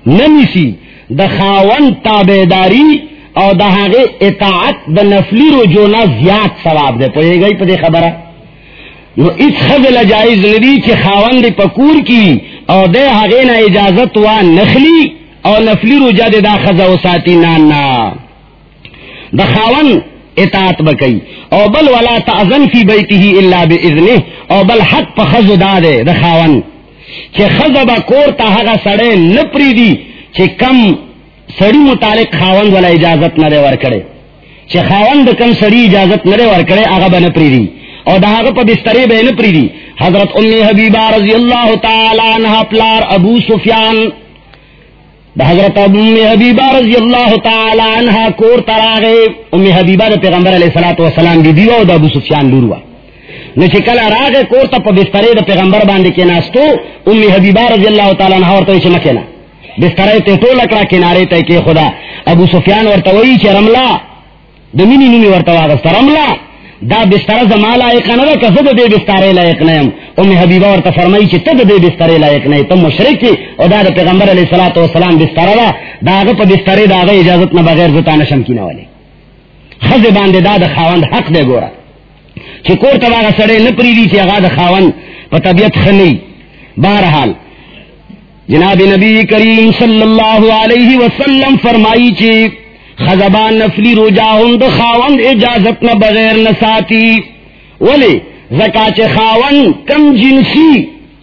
نمیسی دا خاون تابیداری او دا حقی اطاعت دا نفلی رو جو نا زیاد ثواب دے۔ پوئے گئی پا دے خبرہ۔ نو اس خزل جائز ندی چی خاون دی پکور کی او دے حقی نا اجازت وا نخلی او نفلی رو جا دے دا خزا و ساتی نانا دا خاون اطاعت بکی او بل ولا تعظن فی بیتی الا بی اذنه او بل حق پا خزو دا دے دا خاون چی خزا با کور تا حقا سڑے نپری دی چی کم سڑی متعلق خاوند والا اجازت نہ ور کرے۔ چی خاوند کم سڑی اجازت نہ ور کرے، آگا بن پریری اور دہاغ پا بستری بے نپریری حضرت امی حبیبہ رضی اللہ تعالی عنہ، پلار ابو سفیان۔ دا حضرت امی حبیبہ رضی اللہ تعالی عنہ کور تراغے امی حبیبہ دا پیغمبر علیہ السلام دی دیو دا ابو سفیان لوروا نو چې کله راغه کور ته په بسترې د پیغمبر باندې کې ناستو ام حبیبه رضی الله تعالی عنها ورته چې مکه بستر تے ٹولا کرا کنارے تے کہ خدا، ابو سفیان ورتوئی چ رملا دمینی نمی ورتوا دست رملا دا بستر زما لائق نہ دا کسد دے بستر لائق نہ ام حبیبہ ورت فرمائی چ تد دے بستر لائق نہیں تم مشرک او دا دا پیغمبر علیہ الصلوۃ والسلام بستر دا دا په بستر دا اجازت نہ بغیر زتا نشم کینه والے خز باندې دا د خاوند حق دے ګورا چې کور ته هغه سړی نه پریدي چې هغه د خاوند په طبیعت خنی بہرحال جناب نبی کریم صلی اللہ علیہ وسلم فرمائی چی خزبان نفلی رجاہم خاون اجازت نہ بغیر نساتی ولی زکا چ خاون کم جنسی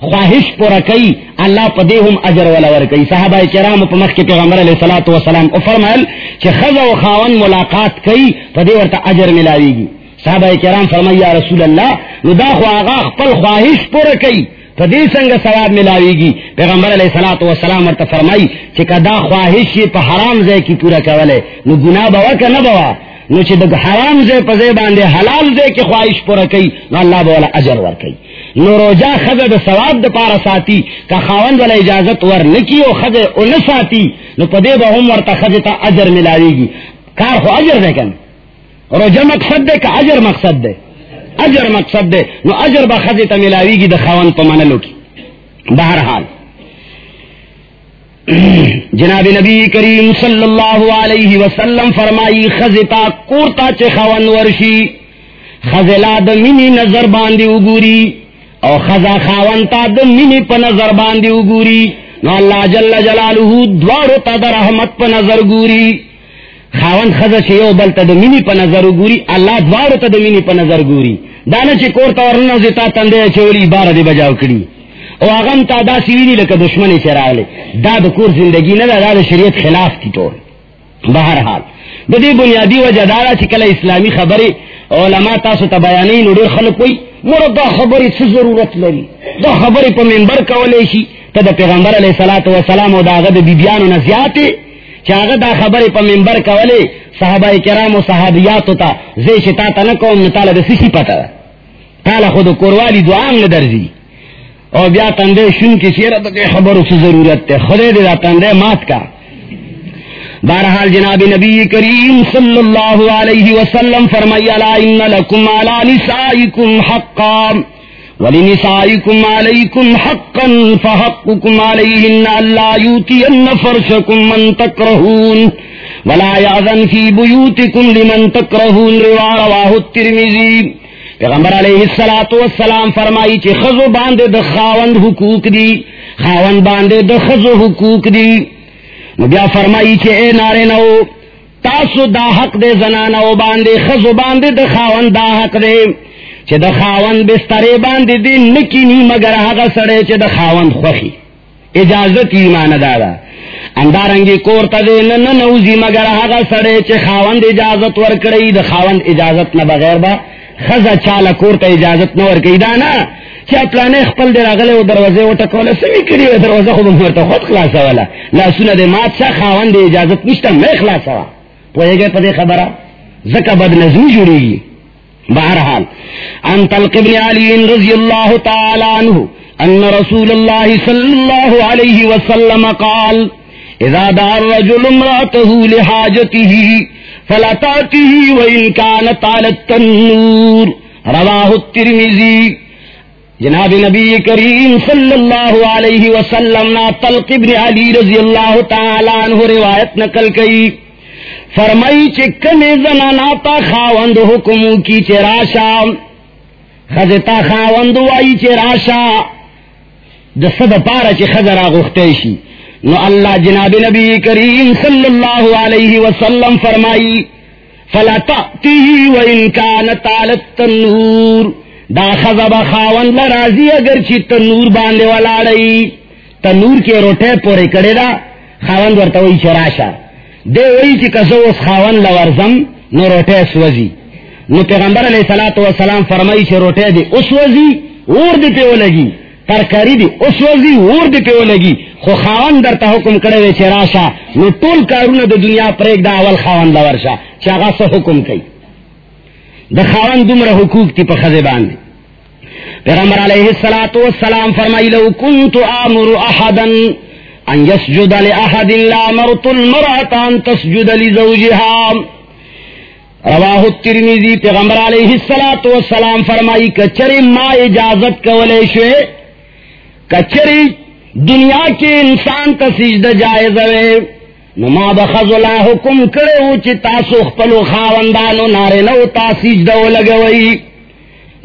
خواہش پورا کئی، اللہ پدے ہم اجر والا ور کئی۔ صحابہ کرام په مخ کې پیغمبر علیہ الصلوۃ والسلام او فرمایل چې خزا و خاون ملاقات کئی پدے ورته اجر ملاویږي صحابہ کرام فرمایا رسول اللہ نو دا خو خپل خواہش پورا کئی۔ پدی سنگ ثواب ملاوی گی پیغمبر علیہ الصلوۃ والسلام ورته فرمائی چې کدا خواہش په حرام ځای کې پورا کوله، نو ګناه بوا کنه بوا نو چې د حرام ځای په ځای باندې، حلال ځای کې خواہش پورا کوي نو الله به ولا اجر ور کوي نو روجا خزه د ثواب د پاره ساتي، که خاوند ولا اجازت ور نکی او خزه او نه ساتي، نو په دې به هم ورته خزه ته اجر ملاويږي کار خو اجر نه کنه؟ روجا مقصد ده که اجر مقصد ده اجر مقصد دے، نو اجر با خزی تا ملاوی گی دا خون پا منلو کی بہرحال جناب نبی کریم صلی اللہ علیہ وسلم فرمائی خزتا کورتا چے خون ورشی خزلا دا منی نظر باندی اگوری او خزا خاونتا دا منی پا نظر باندی اگوری نو اللہ جل جلالہ دوارو تا دا رحمت پا نظر گوری خاون خزا چه یو بل تا دا منی پا نظر گوری اللہ دوارو تا دا منی پا نظر گوری دانا چی کور تا ورنو زتا تندے چولی بارا دی بجاو کری او اغم تا دا سیوینی لکا دشمنی چراغلے دا دا کور زندگی ندا دا دا شریعت خلاف کی طور بہرحال دا دی بنیادی وجہ دارا چی کل اسلامی خبری علماء تاسو تا بیانی نوڑی خلق کوئی مور، دا خبری سے ضرورت لری دا خبری پا منبر کولے شی تا دا پیغمبر علیہ السلام و دا غد بیبیانو نزیاتے چاغ دا خبری پا منبر کولے صحابہ کرام و صحابیاتو تا زی شتا تا نکوم نتالا دا سیسی پتا. تالا خود قروالی دعام ندرزی اور بیا تندے شن کی سیرت کے خبروں سے ضرورت ہے خدے دے دا تندے مات کا. بہرحال جناب نبی کریم صلی اللہ علیہ وسلم فرمائی، الا ان لکم علی نسائکم حقا. ولنسائکم علیکم حقا فحقکم علیہن اللہ یوتین فرشکم من تکرہون ولا یعذن فی بیوتکم لمن تکرہون روا رواہ الترمیزی پیغمبر علیہ السلام والسلام فرمائی چی خزو باندے د خاوند حقوق دی، خاوند باندے د خزو حقوق دی. بیا فرمائی چی اے نارے نو، تاسو دا حق دے زنانو باندے، خزو باندے د خاوند دا حق دے. چی د خاوند بسترے باندے دی نکی نی مگر حق سڑے چی د خاوند خوخی. اجازت ایمان دادا اندارنگی کورتا دے نن نوزی مگر حق سڑے چی خاوند اجازت ورکڑی د خاوند اجازت نہ بغیر با. خزا چالا کورتا اجازت نور کئی دانا. چا پلانے خپل در اغلے و دروازے و ٹکولا سمی کری و دروازہ خود مورتا خود خلاصا والا. لا سنہ دے مات شا خاون دے اجازت نشتا میں خلاصا وا. پوئے گئے پدے خبرہ زکا بد نظمی جوڑی گی. بہرحال ان طلق ابن علی رضی اللہ تعالی عنہ ان رسول اللہ صلی اللہ علیہ وسلم قال، اذا دار رجل امراته لحاجته فلا تاته وإن كانت على التنور رواه الترمذي. جناب نبی کریم صلی اللہ علیہ وسلم نا طلق ابن علی رضی اللہ تعالی عنہ روایت نقل کئی فرمائی چکن زنانا تا خاوند حکم کی چراشا خزتا خاوند وائی چراشا دسد پارا چی خزر آغختیشی. نو اللہ جناب نبی کریم صلی اللہ علیہ وسلم فرمائی، فلا تأتیه وإن كانت على التنور. دا خزب خاون لرازی اگر چی تنور باندے ولاڑی تنور کے روٹے پورے کڑے دا خاون ورطا وی چراشا دے وی چی کسو اس خاون لورزم نو روٹے سوزی نو پیغمبر علیہ السلام فرمائی چی روٹے دے اس وزی، اور دے پہ لگی ترکاری دی اس وزی، اور دی پیو لگی خو خاون در تا حکم کرے وے چراشا نو ټول کارونه د دنیا پر ایک دا اول خاون دا ورشا چې هغه څه حکم کوي؟ د خاون دومره حقوق تی په خزه باندې. پیغمبر علیہ الصلات والسلام فرمای لو كنت امر احدا ان يسجد لاحد لا امرت المرأة ان تسجد لزوجها. رواہ الترمذی پیغمبر علیہ الصلات والسلام فرمائی کچری ما اجازت کولے شوے کچری دنیا کے انسان کا سجدہ جائز ہے نما بخز اللہ حکم کرے او چی تاسو خپلو خاوندانو نارے نو تا سجدہ و لگوئی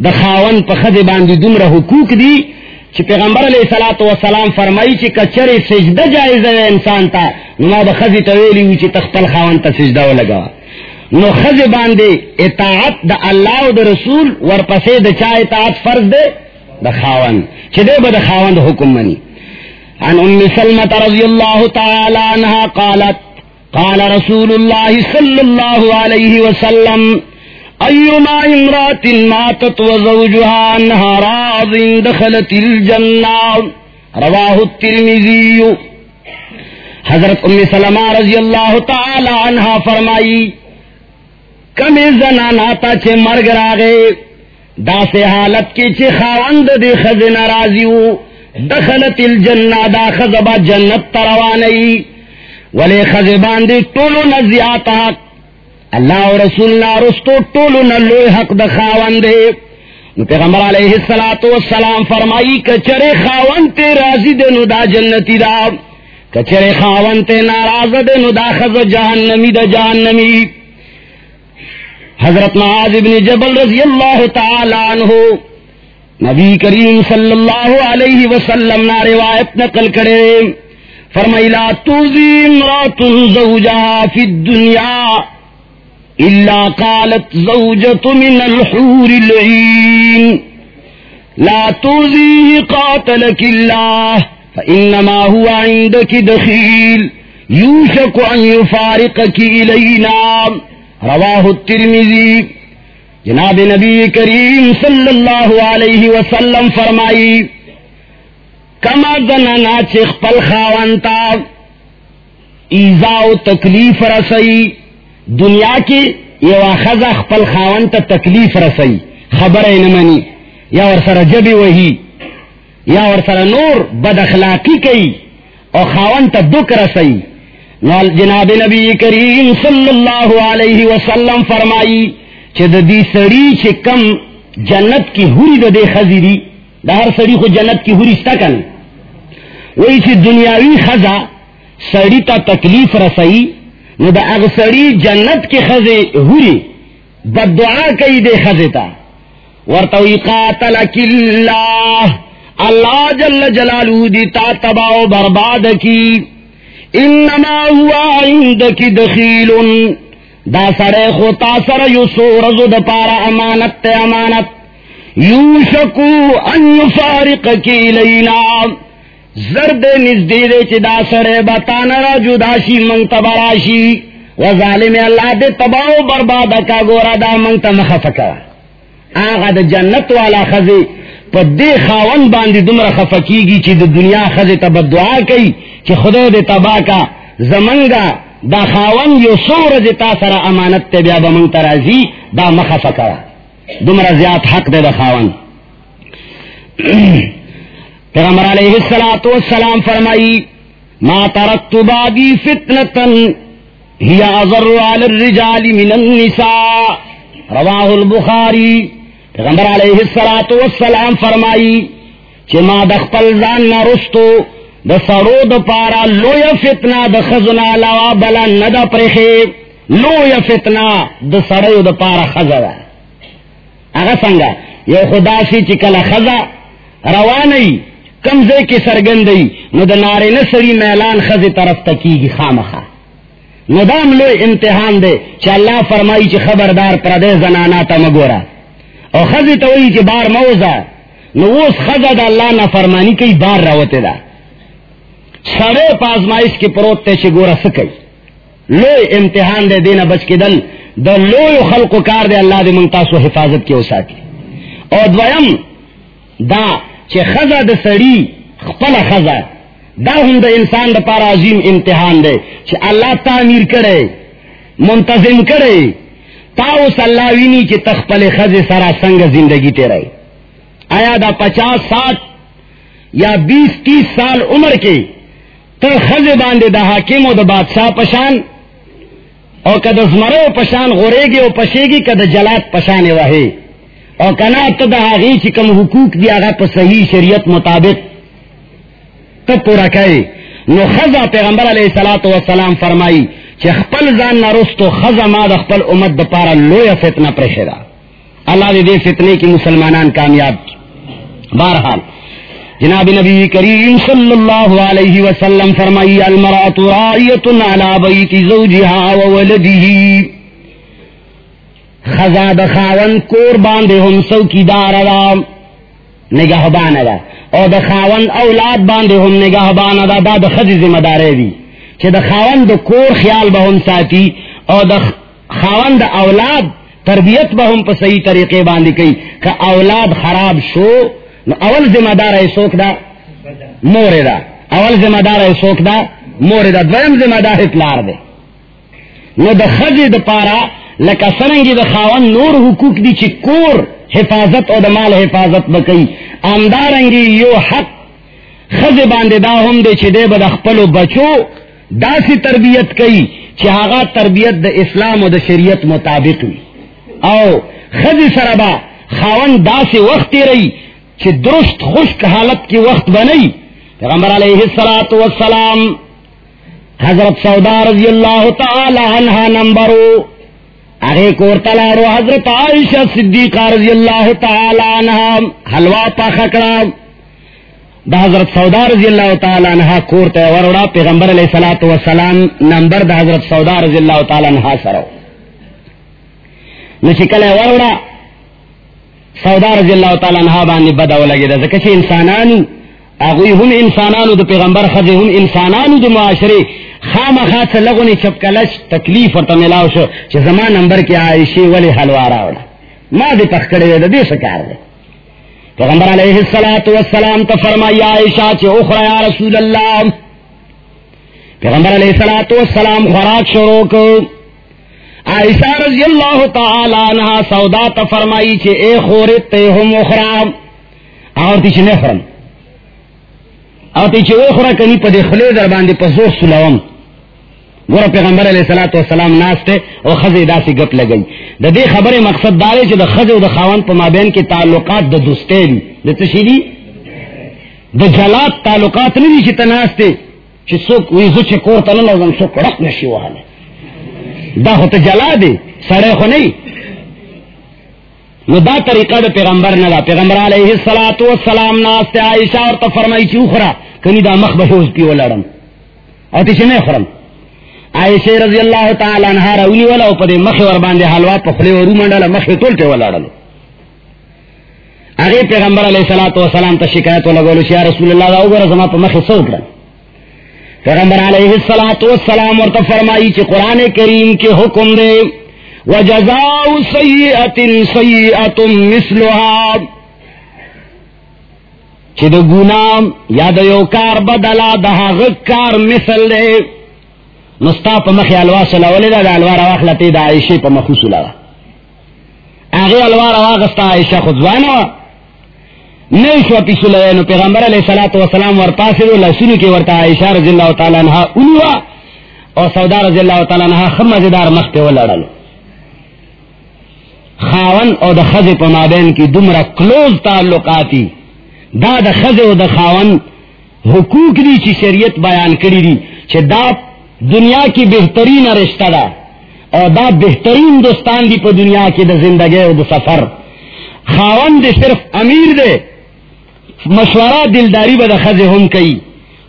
دا خاون پا باندی دمر حقوق دی چی پیغمبر علیہ الصلات والسلام فرمائی چی کچری سجدہ جائز ہے انسان تا نما بخزی تویلی او چی تخپل خاون تا سجدہ و لگوا نو خز باندے اطاعت دا اللہ و دا رسول، ورپسے دا چا اطاعت فرض دے؟ دا خاون۔ چی دے با دا خاون دا حکم منی۔ عن ام سلمة رضی اللہ تعالی عنہ قالت، قال رسول اللہ صلی اللہ علیہ وسلم ایما امرات ماتت وزوجها انها راض دخلت الجنة. رواہ الترمذی حضرت ام سلمہ رضی اللہ تعالی عنہ فرمائی، کم زنانا تا چھ مرگ راگے دا سے حالت کی چھ خاوند دے خز ناراضیو دخلت الجنہ، دا خزبا جنت تروانی ولی خز باندے طولو نزیات حق اللہ و رسول اللہ رستو طولو نلوی حق دا خاوندے۔ نو پیغمبر علیہ السلام فرمائی، کچرے خاون تے راضی دے نو دا جنتی دا۔ کچرے خاون تے ناراض دے نو دا خز جہنمی دا جہنمی۔ حضرت معاذ بن جبل رضی اللہ تعالی عنہ، نبی کریم صلی اللہ علیہ وسلم نا روایت نقل کرے۔ فرمائی، لا توزی امرات زوجا فی الدنیا۔ الا قالت زوجت من الحور العین لا توزی قاتلك اللہ فإنما هو عندك دخیل یوشک ان یفارقك الینا رواہ الترمذی جناب نبی کریم صلی اللہ علیہ وسلم فرمائی، کما زنانا چخ پل خاونتا ایزا و تکلیف رسئی دنیا کی یو خزا خپل خاون تا تکلیف رسئی خبر نمانی یا ور سر جبی وہی یا ور سر نور بد اخلاقی کئی اور خاون تا دک رسئی نال جناب نبی کریم صلی اللہ علیہ وسلم فرمائی چد دی سڑی چ کم جنت کی ہوری دے خزیری دا ہر سڑی کو جنت کی ہوری سکن وہی چی دنیاوی خزا سڑی تا تکلیف رسائی نو دا اغ سڑی جنت کی خزے ہوری بد دعا کئی دے خزے تا۔ ورتوی قاتلک اللہ اللہ جل جلالہ دی تا تباہ برباد کی۔ انما ہوا عندک دخیل، دا سڑے خو تا سر یو سورز دا پارا امانت تے امانت۔ یوشکو ان یفارق کی لینا زرد نزدی چی دا سڑے بتانا را جداشی منگ تبراشی و ظالم اللہ دے تباو برباد کا گورا دا منگ تمخفکا آغا دا جنت والا خزی پا دے خاون باندی دمرا خفکی گی چی دا دنیا خزی تب دعا کئی چی خدا دے تبا کا. زمنگا دا خاون یو سور تا سر امانت تے بیا با بمنگ ترازی دا مخفکا دمرا زیاد حق دے دا خاون. پیغمبر علیہ السلام والسلام فرمائی، ما ترکت باگی فتنتن ہی اضر علی الرجال من النساء. رواہ البخاری۔ پیغمبر علیہ السلام والسلام فرمائی چھ ما دخپل زان نرستو د سرو د پارا لویا فتنہ، د خزنا لوا بلا ندا پرخے، لویا فتنہ، د سڑیو د پارا خزا اگا سنگا، یو خدا سی چکل خزا روانی کم زے کی سرگندی نو د نارے نسری میلان خز طرف تکی گی خامخا۔ نو دام لو امتحان دے چ اللہ فرمائی چ خبردار پردے زنانا تا مگورا۔ او خز توئی چ بار موزا، نو اس خزا دا اللہ نا فرمانی کئی بار روتے دا۔ سڑے پازمائش کی پروت تے چ گورا سکئی۔ لو امتحان دے دینا بچ کے دل، دا لو خلق کار دے اللہ دے منتاسو حفاظت کے اساتی اور دویم، دا چھ خزا د سڑی خپل خزا. دا ہم دا انسان دا پارا عظیم امتحان دے چھ اللہ تعمیر کرے منتظم کرے تا اللہ وینی چھ تخپل خز سرا سنگ زندگی تے رہے آیا دا پچاس ساٹھ یا بیس، تیس سال عمر کے تو خز باندے دا حاکم و دا بادشاہ پشان اور کد زمرو پشان غورے گی اور پشے گی کد جلات پشانے وہے اور کنا تدا تو دہاغی چکم حقوق دیا گا تو صحیح شریعت مطابق. تب پورا کہے، نو خزا پیغمبر علیہ السلام وسلام فرمائی کہ خپل زان نہ رستو خزا ماد خپل امت دپارا لویا فتنہ پرشرا اللہ دے دے فتنے کی مسلمانان کامیاب کی. بہرحال، جناب نبی کریم صلی اللہ علیہ وسلم فرمائی المرات رائیت علی بیت زوجها وولده خزا دخاون کور باندے ہم سو کی دار دا نگاہ بان دا او دخاون اولاد باندے ہم نگاہ بان دا دا دا ذمہ دارے دی چھے دخاون دا کور خیال با ہم ساتی او دخاون دا اولاد تربیت با ہم پا صحیح طریقے باندے کئی کہ اولاد خراب شو اول ذمہ دار ہے سوک دا مورے دا اول ذمہ دار ہے سوک دا مورے دا دویم ذمہ دار اطلار دے نو دا دا پارا لکا سرنگی دا خاون نور حقوق دی چی کور حفاظت او دا مال حفاظت بکی آمدارنگی یو حق خز باندے دا ہم دے چی دے بدا خپلو بچو دا سی تربیت کئی چی آغا تربیت دا اسلام و دا شریعت مطابق ہوئی او خز سربا خاون دا سی وقت رہی چی درست، خشک حالت کی وقت بنئی پیغمبر علیہ السلام حضرت سودا رضی اللہ تعالی عنہ نمبرو ارے کور تلارو حضرت عائشہ صدیقہ رضی اللہ تعالی عنہ حلوا پا خکڑا دا حضرت سودا رضی اللہ تعالی عنہ کور وروڑا، پیغمبر علیہ الصلوۃ والسلام نمبر دا حضرت سودا رضی اللہ تعالی عنہ سرو۔ نشکل وروڑا، سودا رضی اللہ تعالیٰ عنہ باندې بدا ولګی دا ځکه چې انسانانو هغه هم انسانانو د پیغمبر خځه هم انسانانو د معاشره خامخا څه لغونی چپ کلش تکلیف ورته ملاو شو چې زما نمبر کې عائشه ولی حلوا راوړه. ما دې پخکړې ده دې څه کار پیغمبر علیہ الصلات والسلام ته فرمایا عائشہ، چې اخرى یا رسول الله. پیغمبر علیہ الصلات والسلام خوراک شروع کړ. عائشہ رضی اللہ تعالی عنہ سودا ته فرمائی چې، اے خورت ته هم اخرى اور تی چې خورم. او تی چې اخرى کني په دې خله در باندې په زور سلام ګور پیغمبر علیہ الصلات والسلام ناشته او خزه داسې غپ لګی. د دې خبره مقصد دا دی چې د خزه او د خاون په مابین کې تعلقات د دوستۍ دي د تشریدي د جلات تعلقات نه دي چې تناسته چې څوک وي زو چې کور ته نه لږم څوک رخ نشي وهاله دا خو ته جلا دی. سړی خو نه نو دا طریقہ دا پیغمبر نہ دا پیغمبر علیہ الصلات والسلام ناس تے عائشہ اور تو فرمائی چی اخرا، کنی دا مخ بہوز پیو لڑم. اور تیچے نہیں خرم عائشہ رضی اللہ تعالی عنہ رولی والا او پدے مخ ور باندې حلوا پخلے ورو منډل مخ ټول ته ولاړل هغه پیغمبر علیہ الصلات والسلام ته شکایت ولګول چې رسول الله دا وګوره زما په مخ څو کړ پیغمبر علیہ الصلات والسلام ورته فرمایي چې قران کریم کې حکم دی وجزاء سیئه سیئه مثلها. چې د ګنام یا د یو کار بدلا د هغه کار مثل دی نستا په مخ الوا صلی الله علیه د الوا راخلته د عائشه په مخ صلی هغه الوا راغستا عائشه خدوانه نہیں شو پی سلے نو پیغمبر علیہ الصلوۃ والسلام ور پاسے لا سنی کے ورتا عائشہ رضی اللہ تعالی عنہا اولوا اور سودا رضی اللہ تعالی عنہا خمزدار مخ مختے ولړل خاون او د خزه په مابین کې دومره کلوز تعلقاتی، دا د خزه او د خاون حقوق دي چې شریعت بیان کړی دي، چې دا دنیا کی بہترین رشتہ دا اور دا بہترین دوستان دی پا دنیا کی دا زندگی او دا سفر. خاون دے صرف امیر دے مشورہ دلداری بد خز ہم کئی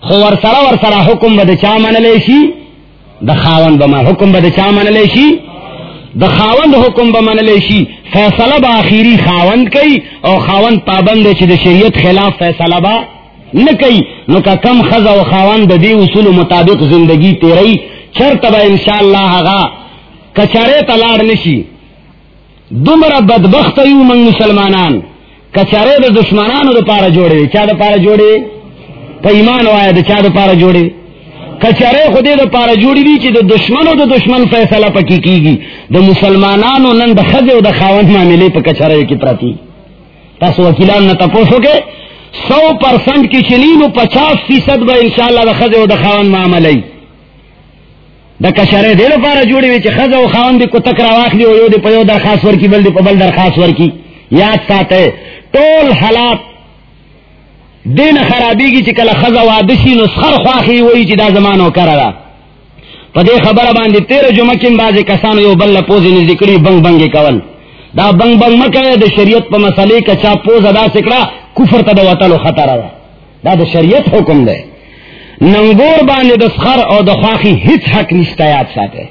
خو ورسرا ورسرا حکم بد چا من لیشی دا خاون بما حکم بد چا من لیشی دا خاون حکم بمن لیشی فیصلہ با آخری خاون کئی اور خاون پابند چی دا شریعت خلاف فیصلہ با نہ کئی نو کا کم خز و خاون دا دی اصول مطابق زندگی تیرئی چر تبا انشاءاللہ آغا کچارے تلاڑ نشی دمر بدبخت یو من مسلمانان. کچارے دا دشمنانو دا پارا جوڑے چا دا پارا جوڑے پا ایمان وایا دا چا دا پارا جوڑے کچارے خودے دا پارا جوڑی دی چی دا دشمنو دا دشمن فیصلہ پکی کی گی دا مسلمانانو نن دا خز و دا خاون معاملے پا کچارے کی پراتی. تاسو وکیلان نتا پوسو کے سو پرسنٹ کی چنین و پچاس فیصد با انشاءاللہ دا خز و دا خاون معاملے دا کشرے دے دا پارا جوڑی وی چی خز و خاون دی کو تکرا واخلی و یو دی پا یو درخواست ورکی، بل دی پا بل درخواست ورکی. یاد ساتے، ٹول حالات دین خرابی کی چکل خزا وادشی نو سخر خواخی وئی چی دا زمانو کرا پا دے خبر باندی تیر جمکن بازی کسانو یو بل پوزی نزدکڑی بنگ بنگی کول. دا بنگ بنگ مکوے دا شریعت پا مسئلے کچا پوز ادا سکڑا کفر تا دا وطلو خطر دا دا دا شریعت حکم دے ننگور باندی دا سخر او دا خواخی ہیچ حق نشتا یاد ساتے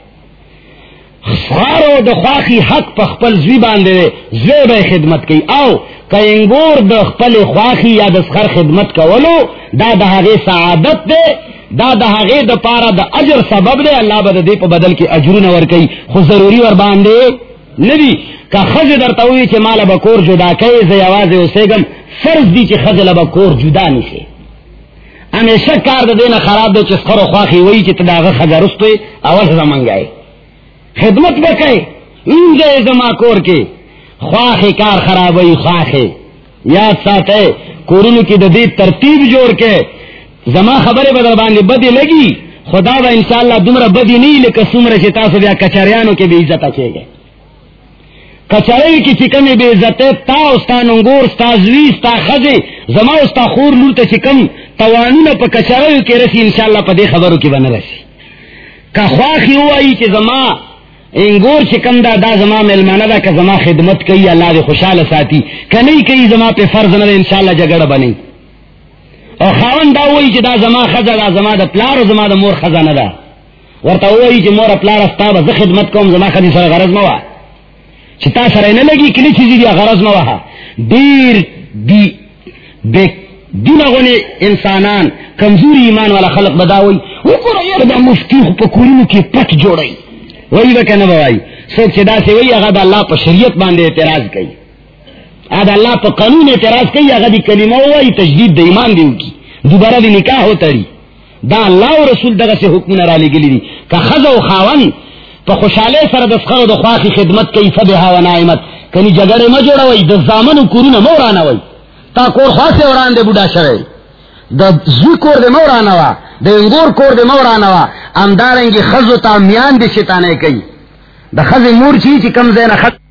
سخر او دا خواخی حق پا خپل زوی باندے زوی بے خدمت کی او کینگور د خپل خواخی یا د سخر خدمت کولو، دا د هغه سعادت ده دا د هغه د پاره د اجر سبب ده الله به دې په بدل کې اجرونه ور کوي خو ضروری ور باندې ندی کا خز درته وی چې مال به کور جدا کوي زه یوازې اوسېګم فرض دي چې خز له کور جدا نشي همیشه کار د دینه خراب ده چې سخر خواخی وی چې تداغه خزرستوي اول زمانګای خدمت وکړي انځه زما کور کې خواہ کار خراب ہوئی، خواہ۔ یاد ساتھ ہے کورن کی ددید ترتیب جوڑ کے۔ زما خبر بدر باندھ بدی لگی۔ خدا و انشاءاللہ دمر بدی نہیں لیکن سمر چتا سو بیا کچریانوں کے بھی عزت اچھے گئے۔ کچرے کی چکن بے عزت تا استا ننگور استا زوی استا خزے۔ زما استا خور لور تا چکن توانون پا کچرے کے رسی انشاءاللہ پا دے خبروں کی بن رسی۔ کا خواہی ہوا ہی کہ زما انگور چکم دا دا زما ملمانا دا کہ زما خدمت کئی، اللہ دے خوشحال ساتھی کہ نہیں کئی، زما پہ فرض نہ انشاءاللہ جگڑ بنی. اور خاون دا وہی چی دا زما خزا دا زما دا پلار و زما دا مور خزا نہ دا. ورطا وہی چی مور پلار استابا ز خدمت کوم، زما خدی سر غرض موا چتا سر نہ لگی کلی چیزی دیا غرض نہ وہا. دیر دی بے دین غنی انسانان کمزوری ایمان والا خلق بداوئی وہ کو یار دا مفتی پکورینو کی پٹ جوڑائی. وہی وہ کہنا بوائی سوک چدا سے وہی اگر اللہ پر شریعت باندھے اعتراض کئی۔ آد اللہ پر قانون اعتراض کئی اگر دی کلمہ ہوا تجدید دا ایمان دیو کی۔ دوبارہ دی نکاح ہوتا رہی دا اللہ و رسول دغه سے حکم نہ رالی گلی دی۔ کہ خز و خاون په خوشاله سره د فخر د خواخي خدمت کوي فبها و نعمت کني جګړه ما جوړوي د زامن کورونه مو رانه وي تا کور خاصه وران دی بوډا شوی د زوی کور د مو رانه د انګور کور د مورانه وا امدارنګي خزو تا میان دي شیطانې کوي. د خز مور چی چې کم زینه خط